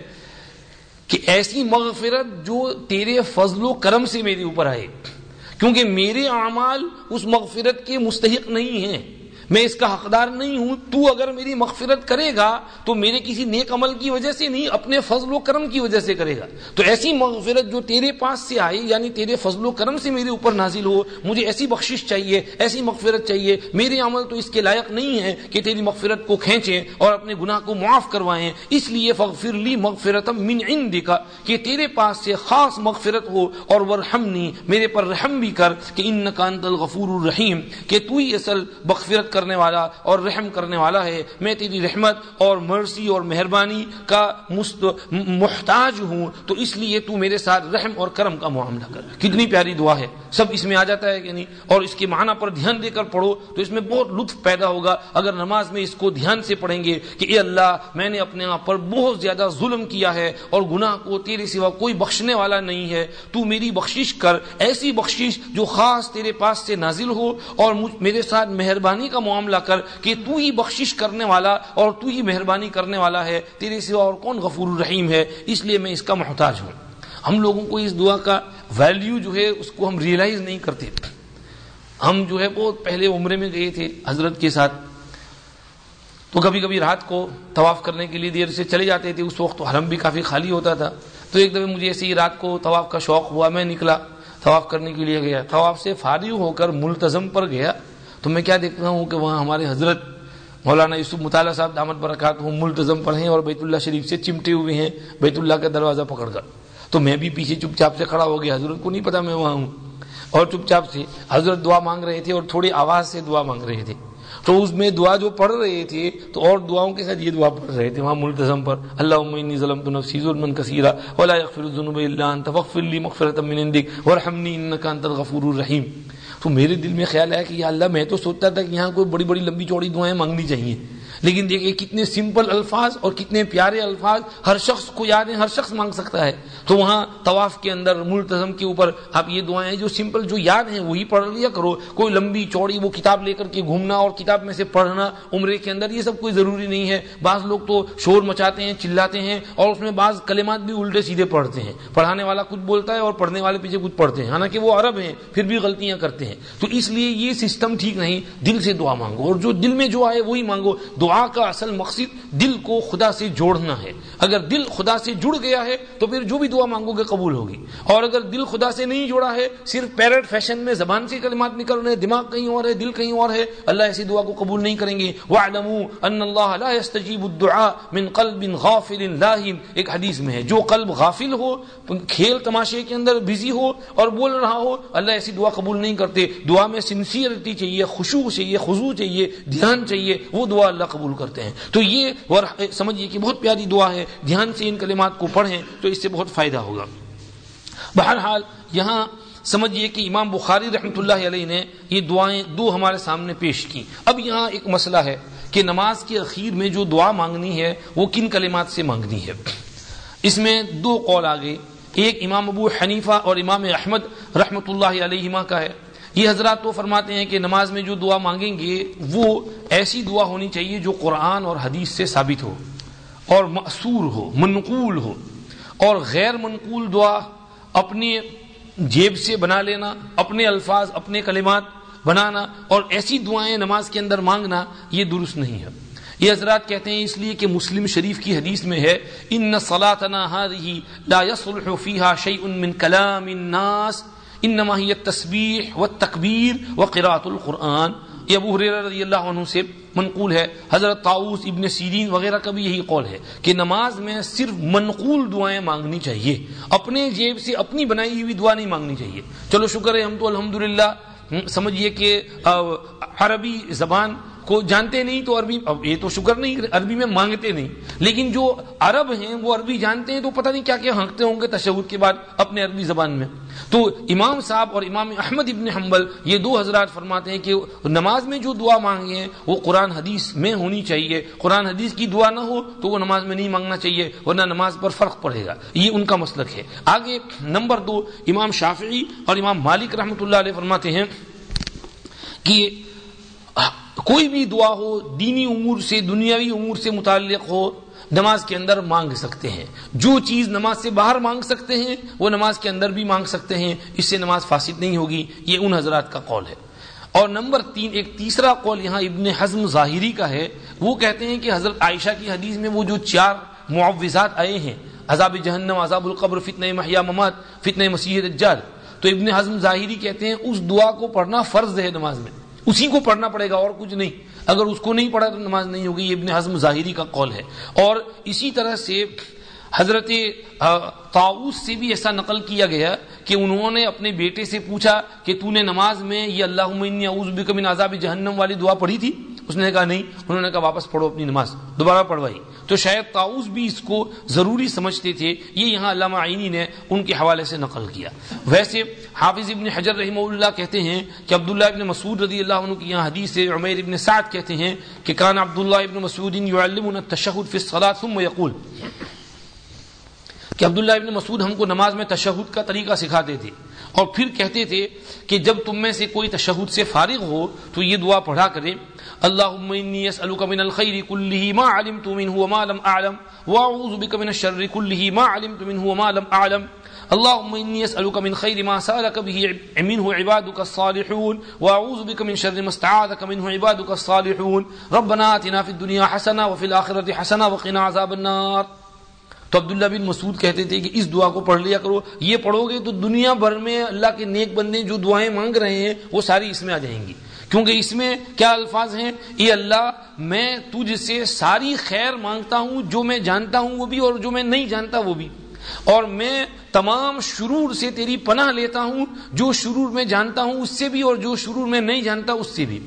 کہ ایسی مغفرت جو تیرے فضل و کرم سے میرے اوپر آئے۔ کیونکہ میرے اعمال اس مغفرت کے مستحق نہیں ہیں۔ میں اس کا حقدار نہیں ہوں، تو اگر میری مغفرت کرے گا، تو میرے کسی نیک عمل کی وجہ سے نہیں، اپنے فضل و کرم کی وجہ سے کرے گا۔ تو ایسی مغفرت جو تیرے پاس سے آئی یعنی تیرے فضل و کرم سے میرے اوپر نازل ہو، مجھے ایسی بخشش چاہیے، ایسی مغفرت چاہیے، میرے عمل تو اس کے لائق نہیں ہے کہ تیری مغفرت کو کھینچیں اور اپنے گناہ کو معاف کروائیں۔ اس لیے فغفر لی مغفرت من عندک، کہ تیرے پاس سے خاص مغفرت ہو اور ورحمنی، میرے پر رحم بھی کر، کہ انک انت الغفور الرحیم، کہ تو ہی اصل مغفرت کرنے والا اور رحم کرنے والا ہے۔ میں تیری رحمت اور مرسی اور مہربانی کا مست، محتاج ہوں۔ تو اس لیے تو میرے ساتھ رحم اور کرم کا معاملہ کر۔ کتنی پیاری دعا ہے۔ سب اس میں آ جاتا ہے کہ نہیں؟ اور اس کے معنی پر دھیان دے کر پڑھو تو اس میں بہت لطف پیدا ہوگا۔ اگر نماز میں اس کو دھیان سے پڑھیں گے کہ اے اللہ، میں نے اپنے آپ پر بہت زیادہ ظلم کیا ہے اور گناہ کو تیرے سوا کوئی بخشنے والا نہیں ہے، تو میری بخشش کر۔ ایسی بخشش جو خاص تیرے پاس سے نازل ہو اور میرے ساتھ مہربانی کا معاملہ کر کہ تو ہی بخشش کرنے والا اور تو ہی مہربانی کرنے والا ہے، تیرے سوا اور کون غفور الرحیم ہے؟ اس لیے میں اس کا محتاج ہوں۔ ہم لوگوں کو اس دعا کا ویلیو جو ہے، اس کو ہم ریئلائز نہیں کرتے۔ ہم جو ہے بہت پہلے عمرے میں گئے تھے حضرت کے ساتھ۔ تو کبھی کبھی رات کو طواف کرنے کے لیے دیر سے چلے جاتے تھے۔ اس وقت تو حرم بھی کافی خالی ہوتا تھا۔ تو ایک دفعہ مجھے ایسے ہی رات کو طواف کا شوق ہوا، میں نکلا۔ طواف کرنے کے لیے گیا۔ طواف سے فارغ ہو کر ملتظم پر گیا۔ تو میں کیا دیکھتا ہوں کہ وہاں ہمارے حضرت مولانا یوسف مطالعہ صاحب دامت برکات ہوں ملتظم پر ہیں اور بیت اللہ شریف سے چمٹے ہوئے ہیں، بیت اللہ کا دروازہ پکڑ کر۔ تو میں بھی پیچھے چپ چاپ سے کھڑا ہو گیا، حضرت کو نہیں پتا میں وہاں ہوں۔ اور چپ چاپ سے حضرت دعا مانگ رہے تھے اور تھوڑی آواز سے دعا مانگ رہے تھے۔ تو اس میں دعا جو پڑھ رہے تھے، تو اور دعاؤں کے ساتھ یہ دعا پڑھ رہے تھے وہاں ملتظم پر۔ اللہ انی ظلمت نفسی ظلما کثیرا ولا یغفر الذنوب الا انت فاغفر لي مغفرة من عندك وارحمني انك انت الغفور الرحیم۔ تو میرے دل میں خیال آیا کہ یا اللہ میں تو سوچتا تھا کہ یہاں کوئی بڑی بڑی لمبی چوڑی دعائیں مانگنی چاہیے۔ لیکن دیکھیں کتنے سمپل الفاظ اور کتنے پیارے الفاظ ہر شخص کو یاد ہیں ہر شخص مانگ سکتا ہے۔ تو وہاں طواف کے اندر ملتظم کے اوپر آپ یہ دعائیں جو سمپل جو یاد ہیں، وہی پڑھ لیا کرو۔ کوئی لمبی چوڑی وہ کتاب لے کر کے گھومنا اور کتاب میں سے پڑھنا عمرے کے اندر، یہ سب کوئی ضروری نہیں ہے۔ بعض لوگ تو شور مچاتے ہیں، چلاتے ہیں اور اس میں بعض کلمات بھی الٹے سیدھے پڑھتے ہیں۔ پڑھانے والا کچھ بولتا ہے اور پڑھنے والے پیچھے کچھ پڑھتے ہیں۔ حالانکہ وہ عرب ہیں، پھر بھی غلطیاں کرتے ہیں۔ تو اس لیے یہ سسٹم ٹھیک نہیں، دل سے دعا مانگو اور جو دل میں جو آئے وہی مانگو۔ دعا کا اصل مقصد دل کو خدا سے جوڑنا ہے۔ اگر دل خدا سے جڑ گیا ہے تو پھر جو بھی دعا مانگو گے قبول ہوگی۔ اور اگر دل خدا سے نہیں جوڑا ہے، صرف پیرٹ فیشن میں زبان سے کلمات نکل رہے ہیں، دماغ کہیں اور ہے، دل کہیں اور ہے، اللہ ایسی دعا کو قبول نہیں کریں گے۔ وَعْلَمُوا أَنَّ اللَّهَ لَا يَسْتَجِيبُ الدُّعَاء مِنْ قَلْبٍ غَافِلٍ لَاهٍ ایک حدیث میں ہے، جو قلب غافل ہو، کھیل تماشے کے اندر بزی ہو اور بول رہا ہو، اللہ ایسی دعا قبول نہیں کرتے۔ دعا میں سنسیئرٹی چاہیے، خشوع چاہیے، خضوع چاہیے، دھیان چاہیے، وہ دعا اللہ قبول قبول کرتے ہیں۔ تو یہ سمجھیے کہ بہت پیاری دعا ہے۔ دھیان سے ان کلمات کو پڑھیں تو اس سے بہت فائدہ ہوگا۔ بہرحال یہاں سمجھیے کہ امام بخاری رحمۃ اللہ علیہ نے یہ دعائیں دو ہمارے سامنے پیش کی۔ اب یہاں ایک مسئلہ ہے کہ نماز کے اخیر میں جو دعا مانگنی ہے وہ کن کلمات سے مانگنی ہے۔ اس میں دو قول آگے۔ ایک امام ابو حنیفہ اور امام احمد رحمۃ اللہ علیہ کا ہے۔ یہ حضرات تو فرماتے ہیں کہ نماز میں جو دعا مانگیں گے، وہ ایسی دعا ہونی چاہیے جو قرآن اور حدیث سے ثابت ہو اور معصور ہو، منقول ہو۔ اور غیر منقول دعا اپنی جیب سے بنا لینا، اپنے الفاظ، اپنے کلمات بنانا اور ایسی دعائیں نماز کے اندر مانگنا، یہ درست نہیں ہے۔ یہ حضرات کہتے ہیں اس لیے کہ مسلم شریف کی حدیث میں ہے، ان صلاتنا هذه لا يصلح فيها شيء من كلام الناس ان نماہیت تصویر و تقبیر و قرات القرآن. یہ ابو رضی اللہ عنہ سے منقول ہے، حضرت طاؤس ابن سیرین وغیرہ کا بھی یہی قول ہے کہ نماز میں صرف منقول دعائیں مانگنی چاہیے، اپنے جیب سے اپنی بنائی ہوئی دعا نہیں مانگنی چاہیے۔ چلو شکر ہے، ہم تو الحمدللہ سمجھیے کہ عربی زبان کو جانتے نہیں تو عربی اب یہ تو شکر نہیں، عربی میں مانگتے نہیں۔ لیکن جو عرب ہیں، وہ عربی جانتے ہیں تو پتہ نہیں کیا کیا ہانکتے ہوں گے تشہد کے بعد اپنے عربی زبان میں۔ تو امام صاحب اور امام احمد ابن حنبل یہ دو حضرات فرماتے ہیں کہ نماز میں جو دعا مانگے ہیں، وہ قرآن حدیث میں ہونی چاہیے۔ قرآن حدیث کی دعا نہ ہو تو وہ نماز میں نہیں مانگنا چاہیے، ورنہ نماز پر فرق پڑے گا۔ یہ ان کا مسلک ہے۔ آگے نمبر دو، امام شافعی اور امام مالک رحمۃ اللہ علیہ فرماتے ہیں کہ کوئی بھی دعا ہو، دینی امور سے، دنیاوی امور سے متعلق ہو، نماز کے اندر مانگ سکتے ہیں۔ جو چیز نماز سے باہر مانگ سکتے ہیں، وہ نماز کے اندر بھی مانگ سکتے ہیں۔ اس سے نماز فاسد نہیں ہوگی۔ یہ ان حضرات کا قول ہے۔ اور نمبر تین، ایک تیسرا قول یہاں ابن حزم ظاہری کا ہے۔ وہ کہتے ہیں کہ حضرت عائشہ کی حدیث میں وہ جو چار معوضات آئے ہیں، عذاب جہنم، عذاب القبر فتن محیا مماد فتن مسیح دجال۔ تو ابن حزم ظاہری کہتے ہیں، اس دعا کو پڑھنا فرض ہے نماز میں۔ اسی کو پڑھنا پڑے گا اور کچھ نہیں۔ اگر اس کو نہیں پڑھا تو نماز نہیں ہوگی، یہ ابن حزم ظاہری کا قول ہے۔ اور اسی طرح سے حضرت تاؤس سے بھی ایسا نقل کیا گیا کہ انہوں نے اپنے بیٹے سے پوچھا کہ تو نے نماز میں یہ اللہ اعوذ بک من عذاب جہنم والی دعا پڑھی تھی؟ اس نے کہا نہیں، انہوں نے کہا واپس پڑھو اپنی نماز۔ دوبارہ پڑھوائی۔ تو شاید تاؤس بھی اس کو ضروری سمجھتے تھے، یہ یہاں علامہ عینی نے ان کے حوالے سے نقل کیا۔ ویسے حافظ ابن حجر رحمہ اللہ کہتے ہیں کہ عبداللہ ابن مسعود رضی اللہ عنہ کی یہاں حدیث سے عمیر ابن سعد کہتے ہیں کہ کان عبداللہ ابن مسعود یعلمنا التشہد فی الصلاة ثم یقول کہ عبداللہ ابن مسعود ہم کو نماز میں تشہد کا طریقہ سکھاتے تھے اور پھر کہتے تھے کہ جب تم میں سے کوئی تشہد سے فارغ ہو تو یہ دعا پڑھا کرے۔ اللهم اني اسالك من الخير كله ما علمت منه وما لم اعلم واعوذ بك من الشر كله ما علمت منه وما لم اعلم اللهم اني اسالك من خير ما سالك به منه عبادك الصالحون واعوذ بك من شر ما استعاذك منه عبادك الصالحون. ربنا آتنا في الدنيا حسنه وفي الاخره حسنه وقنا عذاب النار. تو عبداللہ بن مسعود کہتے تھے کہ اس دعا کو پڑھ لیا کرو، یہ پڑھو گے تو دنیا بھر میں اللہ کے نیک بندے جو دعائیں مانگ رہے ہیں، وہ ساری اس میں آ جائیں گی۔ کیونکہ اس میں کیا الفاظ ہیں؟ اے اللہ، میں تجھ سے ساری خیر مانگتا ہوں، جو میں جانتا ہوں وہ بھی اور جو میں نہیں جانتا وہ بھی۔ اور میں تمام شرور سے تیری پناہ لیتا ہوں، جو شرور میں جانتا ہوں اس سے بھی اور جو شرور میں نہیں جانتا اس سے بھی۔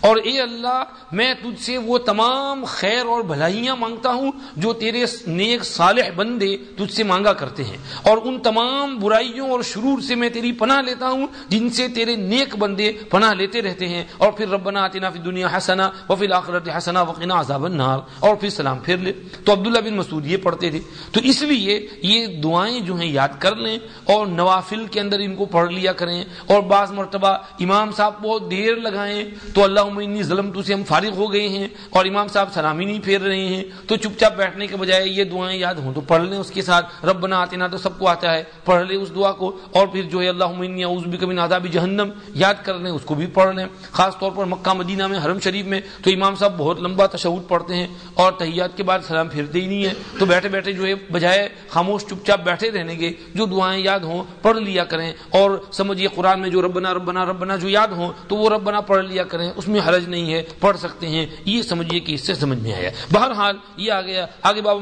اور اے اللہ، میں تجھ سے وہ تمام خیر اور بھلائیاں مانگتا ہوں جو تیرے نیک صالح بندے تجھ سے مانگا کرتے ہیں۔ اور ان تمام برائیوں اور شرور سے میں تیری پناہ لیتا ہوں، جن سے تیرے نیک بندے پناہ لیتے رہتے ہیں۔ اور پھر ربنا آتنا فی دنیا حسنا و فی الاخرت حسنا وقنا عذاب النار۔ اور پھر سلام پھر لے۔ تو عبداللہ بن مسعود یہ پڑھتے تھے۔ تو اس لیے یہ دعائیں جو ہیں یاد کر لیں اور نوافل کے اندر ان کو پڑھ لیا کریں۔ اور بعض مرتبہ امام صاحب بہت دیر لگائیں تو اللہ ظلم تو سے ہم فارغ ہو گئے ہیں اور امام صاحب سلامی نہیں پھیر رہے ہیں۔ تو چپ چاپ بیٹھنے کے بجائے یہ دعائیں یاد ہوں تو پڑھ لیں اس کے ساتھ۔ رب بنا آتے نا تو سب کو آتا ہے، پڑھ لیں اس دعا کو۔ اور پھر جو ہے اللہ عز بھی کبھی نادابی جہنم، یاد کر لیں، اس کو بھی پڑھ لیں۔ خاص طور پر مکہ مدینہ میں، حرم شریف میں، تو امام صاحب بہت لمبا تشہد پڑھتے ہیں اور تحیات کے بعد سلام پھرتے ہی نہیں ہے تو بیٹھے بیٹھے جو ہے بجائے خاموش چپ چاپ بیٹھے رہنے کے جو دعائیں یاد ہوں، پڑھ لیا کریں۔ اور سمجھیے قرآن میں جو ربنا ربنا ربنا جو یاد ہوں، تو وہ ربنا پڑھ لیا کریں۔ اس میں حرج نہیں ہے، پڑھ سکتے ہیں۔ یہ سمجھیے کہ اس سے سمجھ میں آیا۔ بہرحال یہ آ گیا۔ آگے باب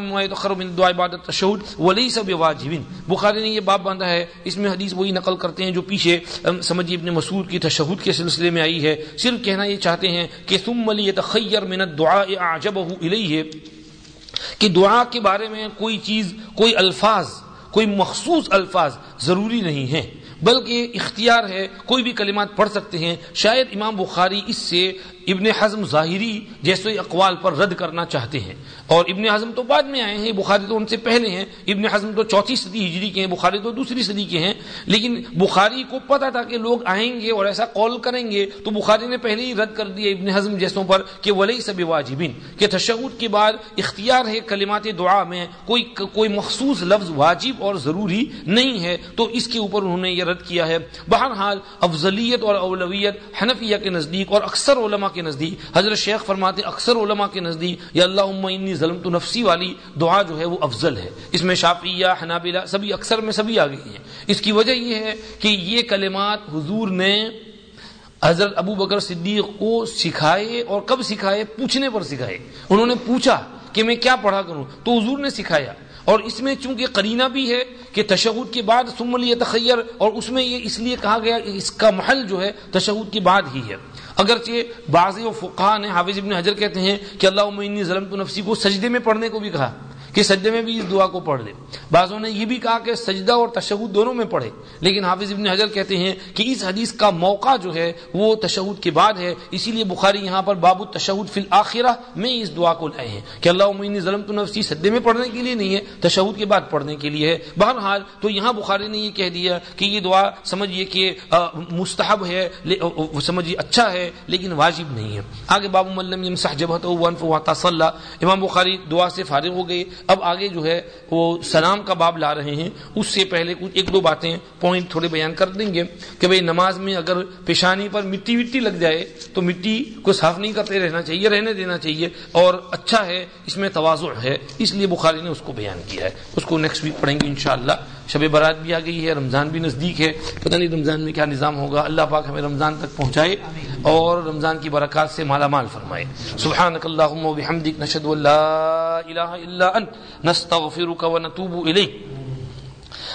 دعا عبادت تشہد ولی سب واجبین بخاری نے یہ باب باندھا ہے۔ اس میں حدیث وہی نقل کرتے ہیں جو پیچھے سمجھیے ابن مسعود کی تشہد کے سلسلے میں آئی ہے۔ صرف کہنا یہ چاہتے ہیں کہ ثم لی تخیر من الدعاء اعجبہ الیہ، کہ دعا کے بارے میں کوئی چیز، کوئی الفاظ، کوئی مخصوص الفاظ ضروری نہیں ہیں۔ بلکہ اختیار ہے کوئی بھی کلمات پڑھ سکتے ہیں۔ شاید امام بخاری اس سے ابن حزم ظاہری جیسے اقوال پر رد کرنا چاہتے ہیں۔ اور ابن حزم تو بعد میں آئے ہیں، بخاری تو ان سے پہلے ہیں۔ ابن حزم تو چوتھی صدی ہجری کے ہیں، بخاری تو دوسری صدی کے ہیں۔ لیکن بخاری کو پتا تھا کہ لوگ آئیں گے اور ایسا کال کریں گے، تو بخاری نے پہلے ہی رد کر دیا ابن حزم جیسوں پر کہ ولی سب واجبین کہ تشہد کے بعد اختیار ہے کلمات دعا میں، کوئی کوئی مخصوص لفظ واجب اور ضروری نہیں ہے۔ تو اس کے اوپر انہوں نے یہ رد کیا ہے۔ بہرحال افضلیت اور اولویت حنفیہ کے نزدیک اور اکثر علماء کے نزدیک حضرت شیخ فرماتے اکثر علماء کے نزدیک، یا اللہ انی ظلم تو نفسی والی دعا جو ہے وہ افضل ہے۔ اس میں شافیہ حنابلہ سبھی اکثر میں سبھی آ گئی ہیں۔ اس کی وجہ یہ ہے کہ یہ کلمات حضور نے حضرت ابو بکر صدیق کو سکھائے اور کب سکھائے؟ پوچھنے پر سکھائے۔ انہوں نے پوچھا کہ میں کیا پڑھا کروں؟ تو حضور نے سکھایا۔ اور اس میں چونکہ قرینہ بھی ہے کہ تشہد کے بعد سم لیے تخیر اور اس میں یہ اس لیے کہا گیا کہ اس کا محل جو ہے تشہد کے بعد ہی ہے۔ اگرچہ بعض و فقہ نے حافظ ابن حجر کہتے ہیں کہ اللہ عمنی ظلم تو نفسی کو سجدے میں پڑھنے کو بھی کہا۔ کہ سجدے میں بھی اس دعا کو پڑھ لے۔ بعضوں نے یہ بھی کہا کہ سجدہ اور تشہد دونوں میں پڑھے۔ لیکن حافظ ابن حجر کہتے ہیں کہ اس حدیث کا موقع جو ہے وہ تشہد کے بعد ہے۔ اسی لیے بخاری یہاں پر باب التشہد فی الآخرہ میں اس دعا کو لائے ہیں کہ اللہ عمین ظلم تو نفسی سجدے میں پڑھنے کے لیے نہیں ہے، تشہد کے بعد پڑھنے کے لیے ہے۔ بہرحال تو یہاں بخاری نے یہ کہہ دیا کہ یہ دعا سمجھیے کہ مستحب ہے سمجھیے اچھا ہے، لیکن واجب نہیں ہے۔ آگے باب ملم یمسح جبہت امام بخاری دعا سے فارغ ہو گئے۔ اب آگے جو ہے وہ سلام کا باب لا رہے ہیں۔ اس سے پہلے کچھ ایک دو باتیں پوائنٹ تھوڑے بیان کر دیں گے کہ بھئی نماز میں اگر پیشانی پر مٹی وٹی لگ جائے تو مٹی کو صاف نہیں کرتے، رہنا چاہیے، رہنے دینا چاہیے اور اچھا ہے، اس میں توازع ہے۔ اس لیے بخاری نے اس کو بیان کیا ہے۔ اس کو نیکسٹ ویک پڑھیں گے انشاءاللہ۔ شب برات بھی آ گئی ہے، رمضان بھی نزدیک ہے۔ پتہ نہیں رمضان میں کیا نظام ہوگا۔ اللہ پاک ہمیں رمضان تک پہنچائے اور رمضان کی برکات سے مالا مال فرمائے۔ سبحانك اللهم وبحمدك نشهد ان لا الہ الا انت، نستغفرک و نتوب الیک۔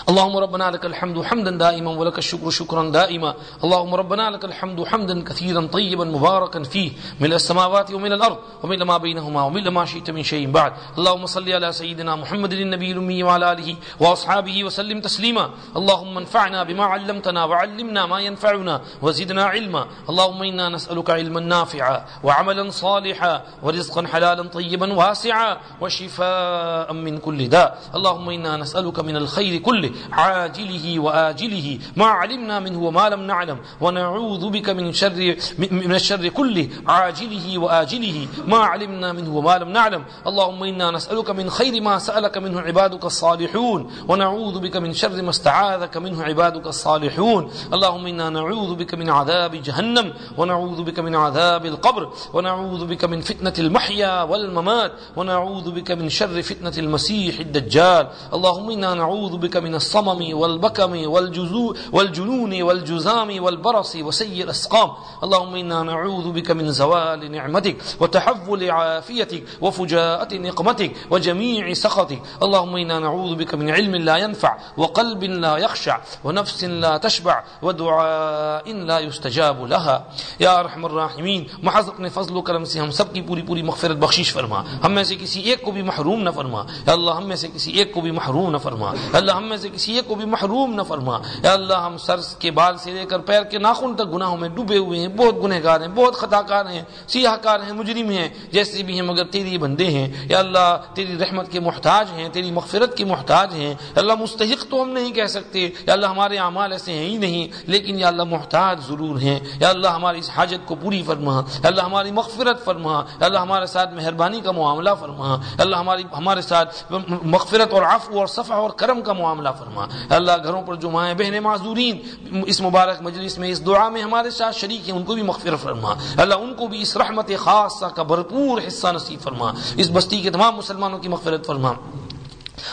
اللهم ربنا لك الحمد حمدا دائما ولك الشكر شكرا دائما. اللهم ربنا لك الحمد حمدا كثيرا طيبا مباركا فيه من السماوات ومن الارض ومن ما بينهما ومن ما شئت من شيء بعد. اللهم صل على سيدنا محمد النبي الامي وعلى اله واصحابه وسلم تسليما. اللهم انفعنا بما علمتنا وعلمنا ما ينفعنا وزدنا علما. اللهم انا نسالك علما نافعا وعملا صالحا ورزقا حلالا طيبا واسعا وشفاء من كل داء. اللهم انا نسالك من الخير كله عاجله وآجله ما علمنا منه وما لم نعلم ونعوذ بك من شر من الشر كله عاجله وآجله ما علمنا منه وما لم نعلم اللهم إنا نسألك من خير ما سألك منه عبادك الصالحون ونعوذ بك من شر ما استعاذك منه عبادك الصالحون اللهم إنا نعوذ بك من عذاب جهنم ونعوذ بك من عذاب القبر ونعوذ بك من فتنة المحيا والممات ونعوذ بك من شر فتنة المسيح الدجال اللهم إنا نعوذ بك من الصمم والبكم والجزو والجنون والجزام والبرص وسيء الاسقام اللهم انا نعوذ بك من زوال نعمتك وتحول عافيتك وفجاءة نقمتك وجميع سخطك. اللهم انا نعوذ بك من علم لا ينفع وقلب لا يخشع ونفس لا تشبع ودعاء لا يستجاب لها. یا ارحم الراحمین محض اپنے فضل و کرم سے ہم سب کی پوری پوری مغفرت بخشش فرما. ہم میں سے کسی ایک کو بھی محروم نہ فرما. یا اللہ، ہم میں سے کسی ایک کو بھی محروم نہ فرما. اللہ، ہم میں سے کسی ایک کو بھی محروم نہ فرما۔ یا اللہ، ہم سر کے بال سے لے کر پیر کے ناخن تک گناہوں میں ڈوبے ہوئے ہیں، بہت گنہ گار ہیں، بہت خطا کار ہیں، سیاہ کار ہیں، مجرم ہیں، جیسے بھی ہیں، مگر تیری بندے ہیں۔ یا اللہ، تیری رحمت کے محتاج ہیں، تیری مغفرت کے محتاج ہیں۔ یا اللہ، مستحق تو ہم نہیں کہہ سکتے۔ یا اللہ، ہمارے اعمال ایسے ہیں ہی نہیں، لیکن یا اللہ، محتاج ضرور ہیں۔ یا اللہ، ہماری اس حاجت کو پوری فرما۔ یا اللہ، ہماری مغفرت فرما۔ یا اللہ، ہمارے ساتھ مہربانی کا معاملہ فرما۔ یا اللہ، ہماری، ہمارے ساتھ مغفرت اور عفو اور صفح اور کرم کا معاملہ فرما۔ فرما۔ اللہ، گھروں پر جو مائیں، بہنیں، معذورین، اس مبارک مجلس میں، اس دعا میں ہمارے ساتھ شریک ہیں، ان کو بھی مغفر فرما۔ اللہ، ان کو بھی اس رحمت خاصہ کا بھرپور حصہ نصیب فرما۔ اس بستی کے تمام مسلمانوں کی مغفرت فرما۔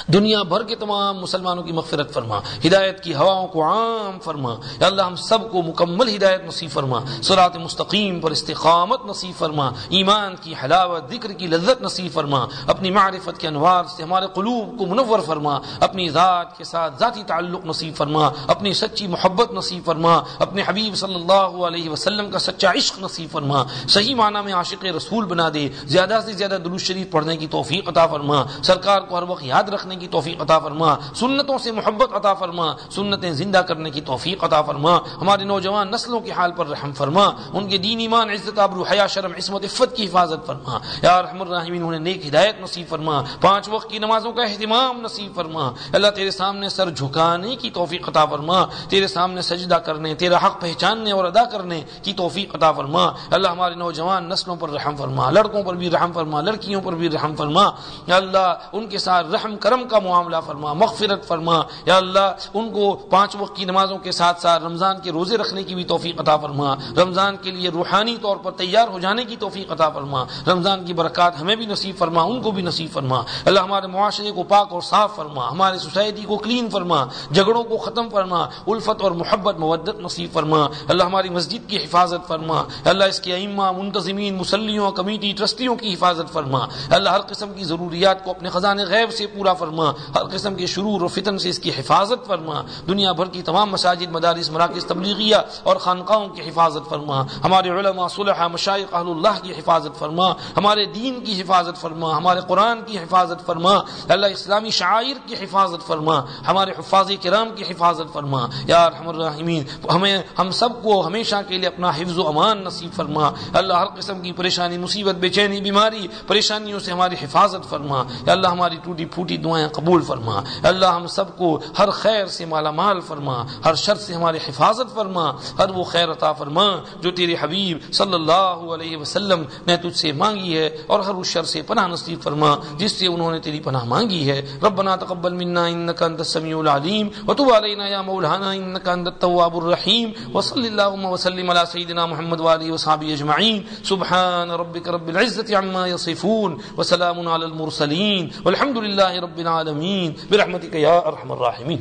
دنیا بھر کے تمام مسلمانوں کی مغفرت فرما، ہدایت کی ہواؤں کو عام فرما۔ یا اللہ، ہم سب کو مکمل ہدایت نصیب فرما سرات مستقیم پر استقامت نصیب فرما، ایمان کی حلاوت، ذکر کی لذت نصیب فرما۔ اپنی معرفت کے انوار سے ہمارے قلوب کو منور فرما، اپنی ذات کے ساتھ ذاتی تعلق نصیب فرما، اپنی سچی محبت نصیب فرما، اپنے حبیب صلی اللہ علیہ وسلم کا سچا عشق نصیب فرما۔ صحیح معنی میں عاشق رسول بنا دے، زیادہ سے زیادہ دروش شریف پڑھنے کی توفیق عطا فرما۔ سرکار کو ہر وقت یاد رکھنے کی توفیق عطا فرما، سنتوں سے محبت عطا فرما، سنتیں زندہ کرنے کی توفیق عطا فرما۔ ہماری نوجوان نسلوں کے حال پر رحم فرما، ان کے دین ایمان، عزت، آبرو، حیا، شرم، عصمت، عفت کی حفاظت فرما۔ یا رحم الرحمین انہیں نیک ہدایت نصیب فرما۔ پانچ وقت کی نمازوں کا اہتمام نصیب فرما۔ اللہ تیرے سامنے سر جھکانے کی توفیق عطا فرما۔ تیرے سامنے سجدہ کرنے، تیرا حق پہچاننے اور ادا کرنے کی توفیق عطا فرما۔ اللہ ہمارے نوجوان نسلوں پر رحم فرما، لڑکوں پر بھی رحم فرما، لڑکیوں پر بھی رحم فرما۔ اللہ، ان کے ساتھ رحم کرم کا معاملہ فرما، مغفرت فرما۔ یا اللہ، ان کو پانچ وقت کی نمازوں کے ساتھ ساتھ رمضان کے روزے رکھنے کی بھی توفیق عطا فرما۔ رمضان کے لیے روحانی طور پر تیار ہو جانے کی توفیق عطا فرما۔ رمضان کی برکات ہمیں بھی نصیب فرما، ان کو بھی نصیب فرما۔ اللہ ہمارے معاشرے کو پاک اور صاف فرما، ہمارے سوسائٹی کو کلین فرما، جھگڑوں کو ختم فرما، الفت اور محبت مودت نصیب فرما۔ اللہ ہماری مسجد کی حفاظت فرما۔ اللہ اس کے ائمہ، منتظمین، مسلیوں، کمیٹی، ٹرسٹیوں کی حفاظت فرما۔ اللہ ہر قسم کی ضروریات کو اپنے خزانے غیب سے پورا فرما، ہر قسم کے شرور و فتن سے اس کی حفاظت فرما۔ دنیا بھر کی تمام مساجد، مدارس، مراکز تبلیغیہ اور خانقاہوں کی حفاظت فرما۔ ہمارے علماء صلحہ مشائق اہل اللہ کی حفاظت فرما۔ ہمارے دین کی حفاظت فرما۔ ہمارے قرآن کی حفاظت فرما۔ اللہ اسلامی شاعر کی حفاظت فرما۔ ہمارے حفاظ کرام کی حفاظت فرما۔ یا رحم الرحمین ہمیں، ہم سب کو ہمیشہ کے لیے اپنا حفظ و امان نصیب فرما۔ اللہ ہر قسم کی پریشانی، مصیبت، بے چینی، بیماری، پریشانیوں سے ہماری حفاظت فرما۔ یا اللہ ہماری ٹوٹی پھوٹی دعائیں قبول فرما۔ اللہ ہم سب کو ہر خیر سے مالا مال فرما، ہر شر سے ہماری حفاظت فرما۔ ہر وہ خیر عطا فرما جو تیرے حبیب صلی اللہ علیہ وسلم نے تجھ سے مانگی ہے، اور ہر اس شر سے پناہ نصیب فرما جس سے انہوں نے تیری پناہ مانگی ہے۔ ربنا تقبل منا انك انت السميع العليم وتب علينا يا مولانا انك انت التواب الرحيم وصلى اللهم وسلم على سيدنا محمد وعلى وصحبه اجمعين سبحان ربك رب العزه عما يصفون وسلام على المرسلين والحمد لله رب العالمين برحمتك يا ارحم الراحمين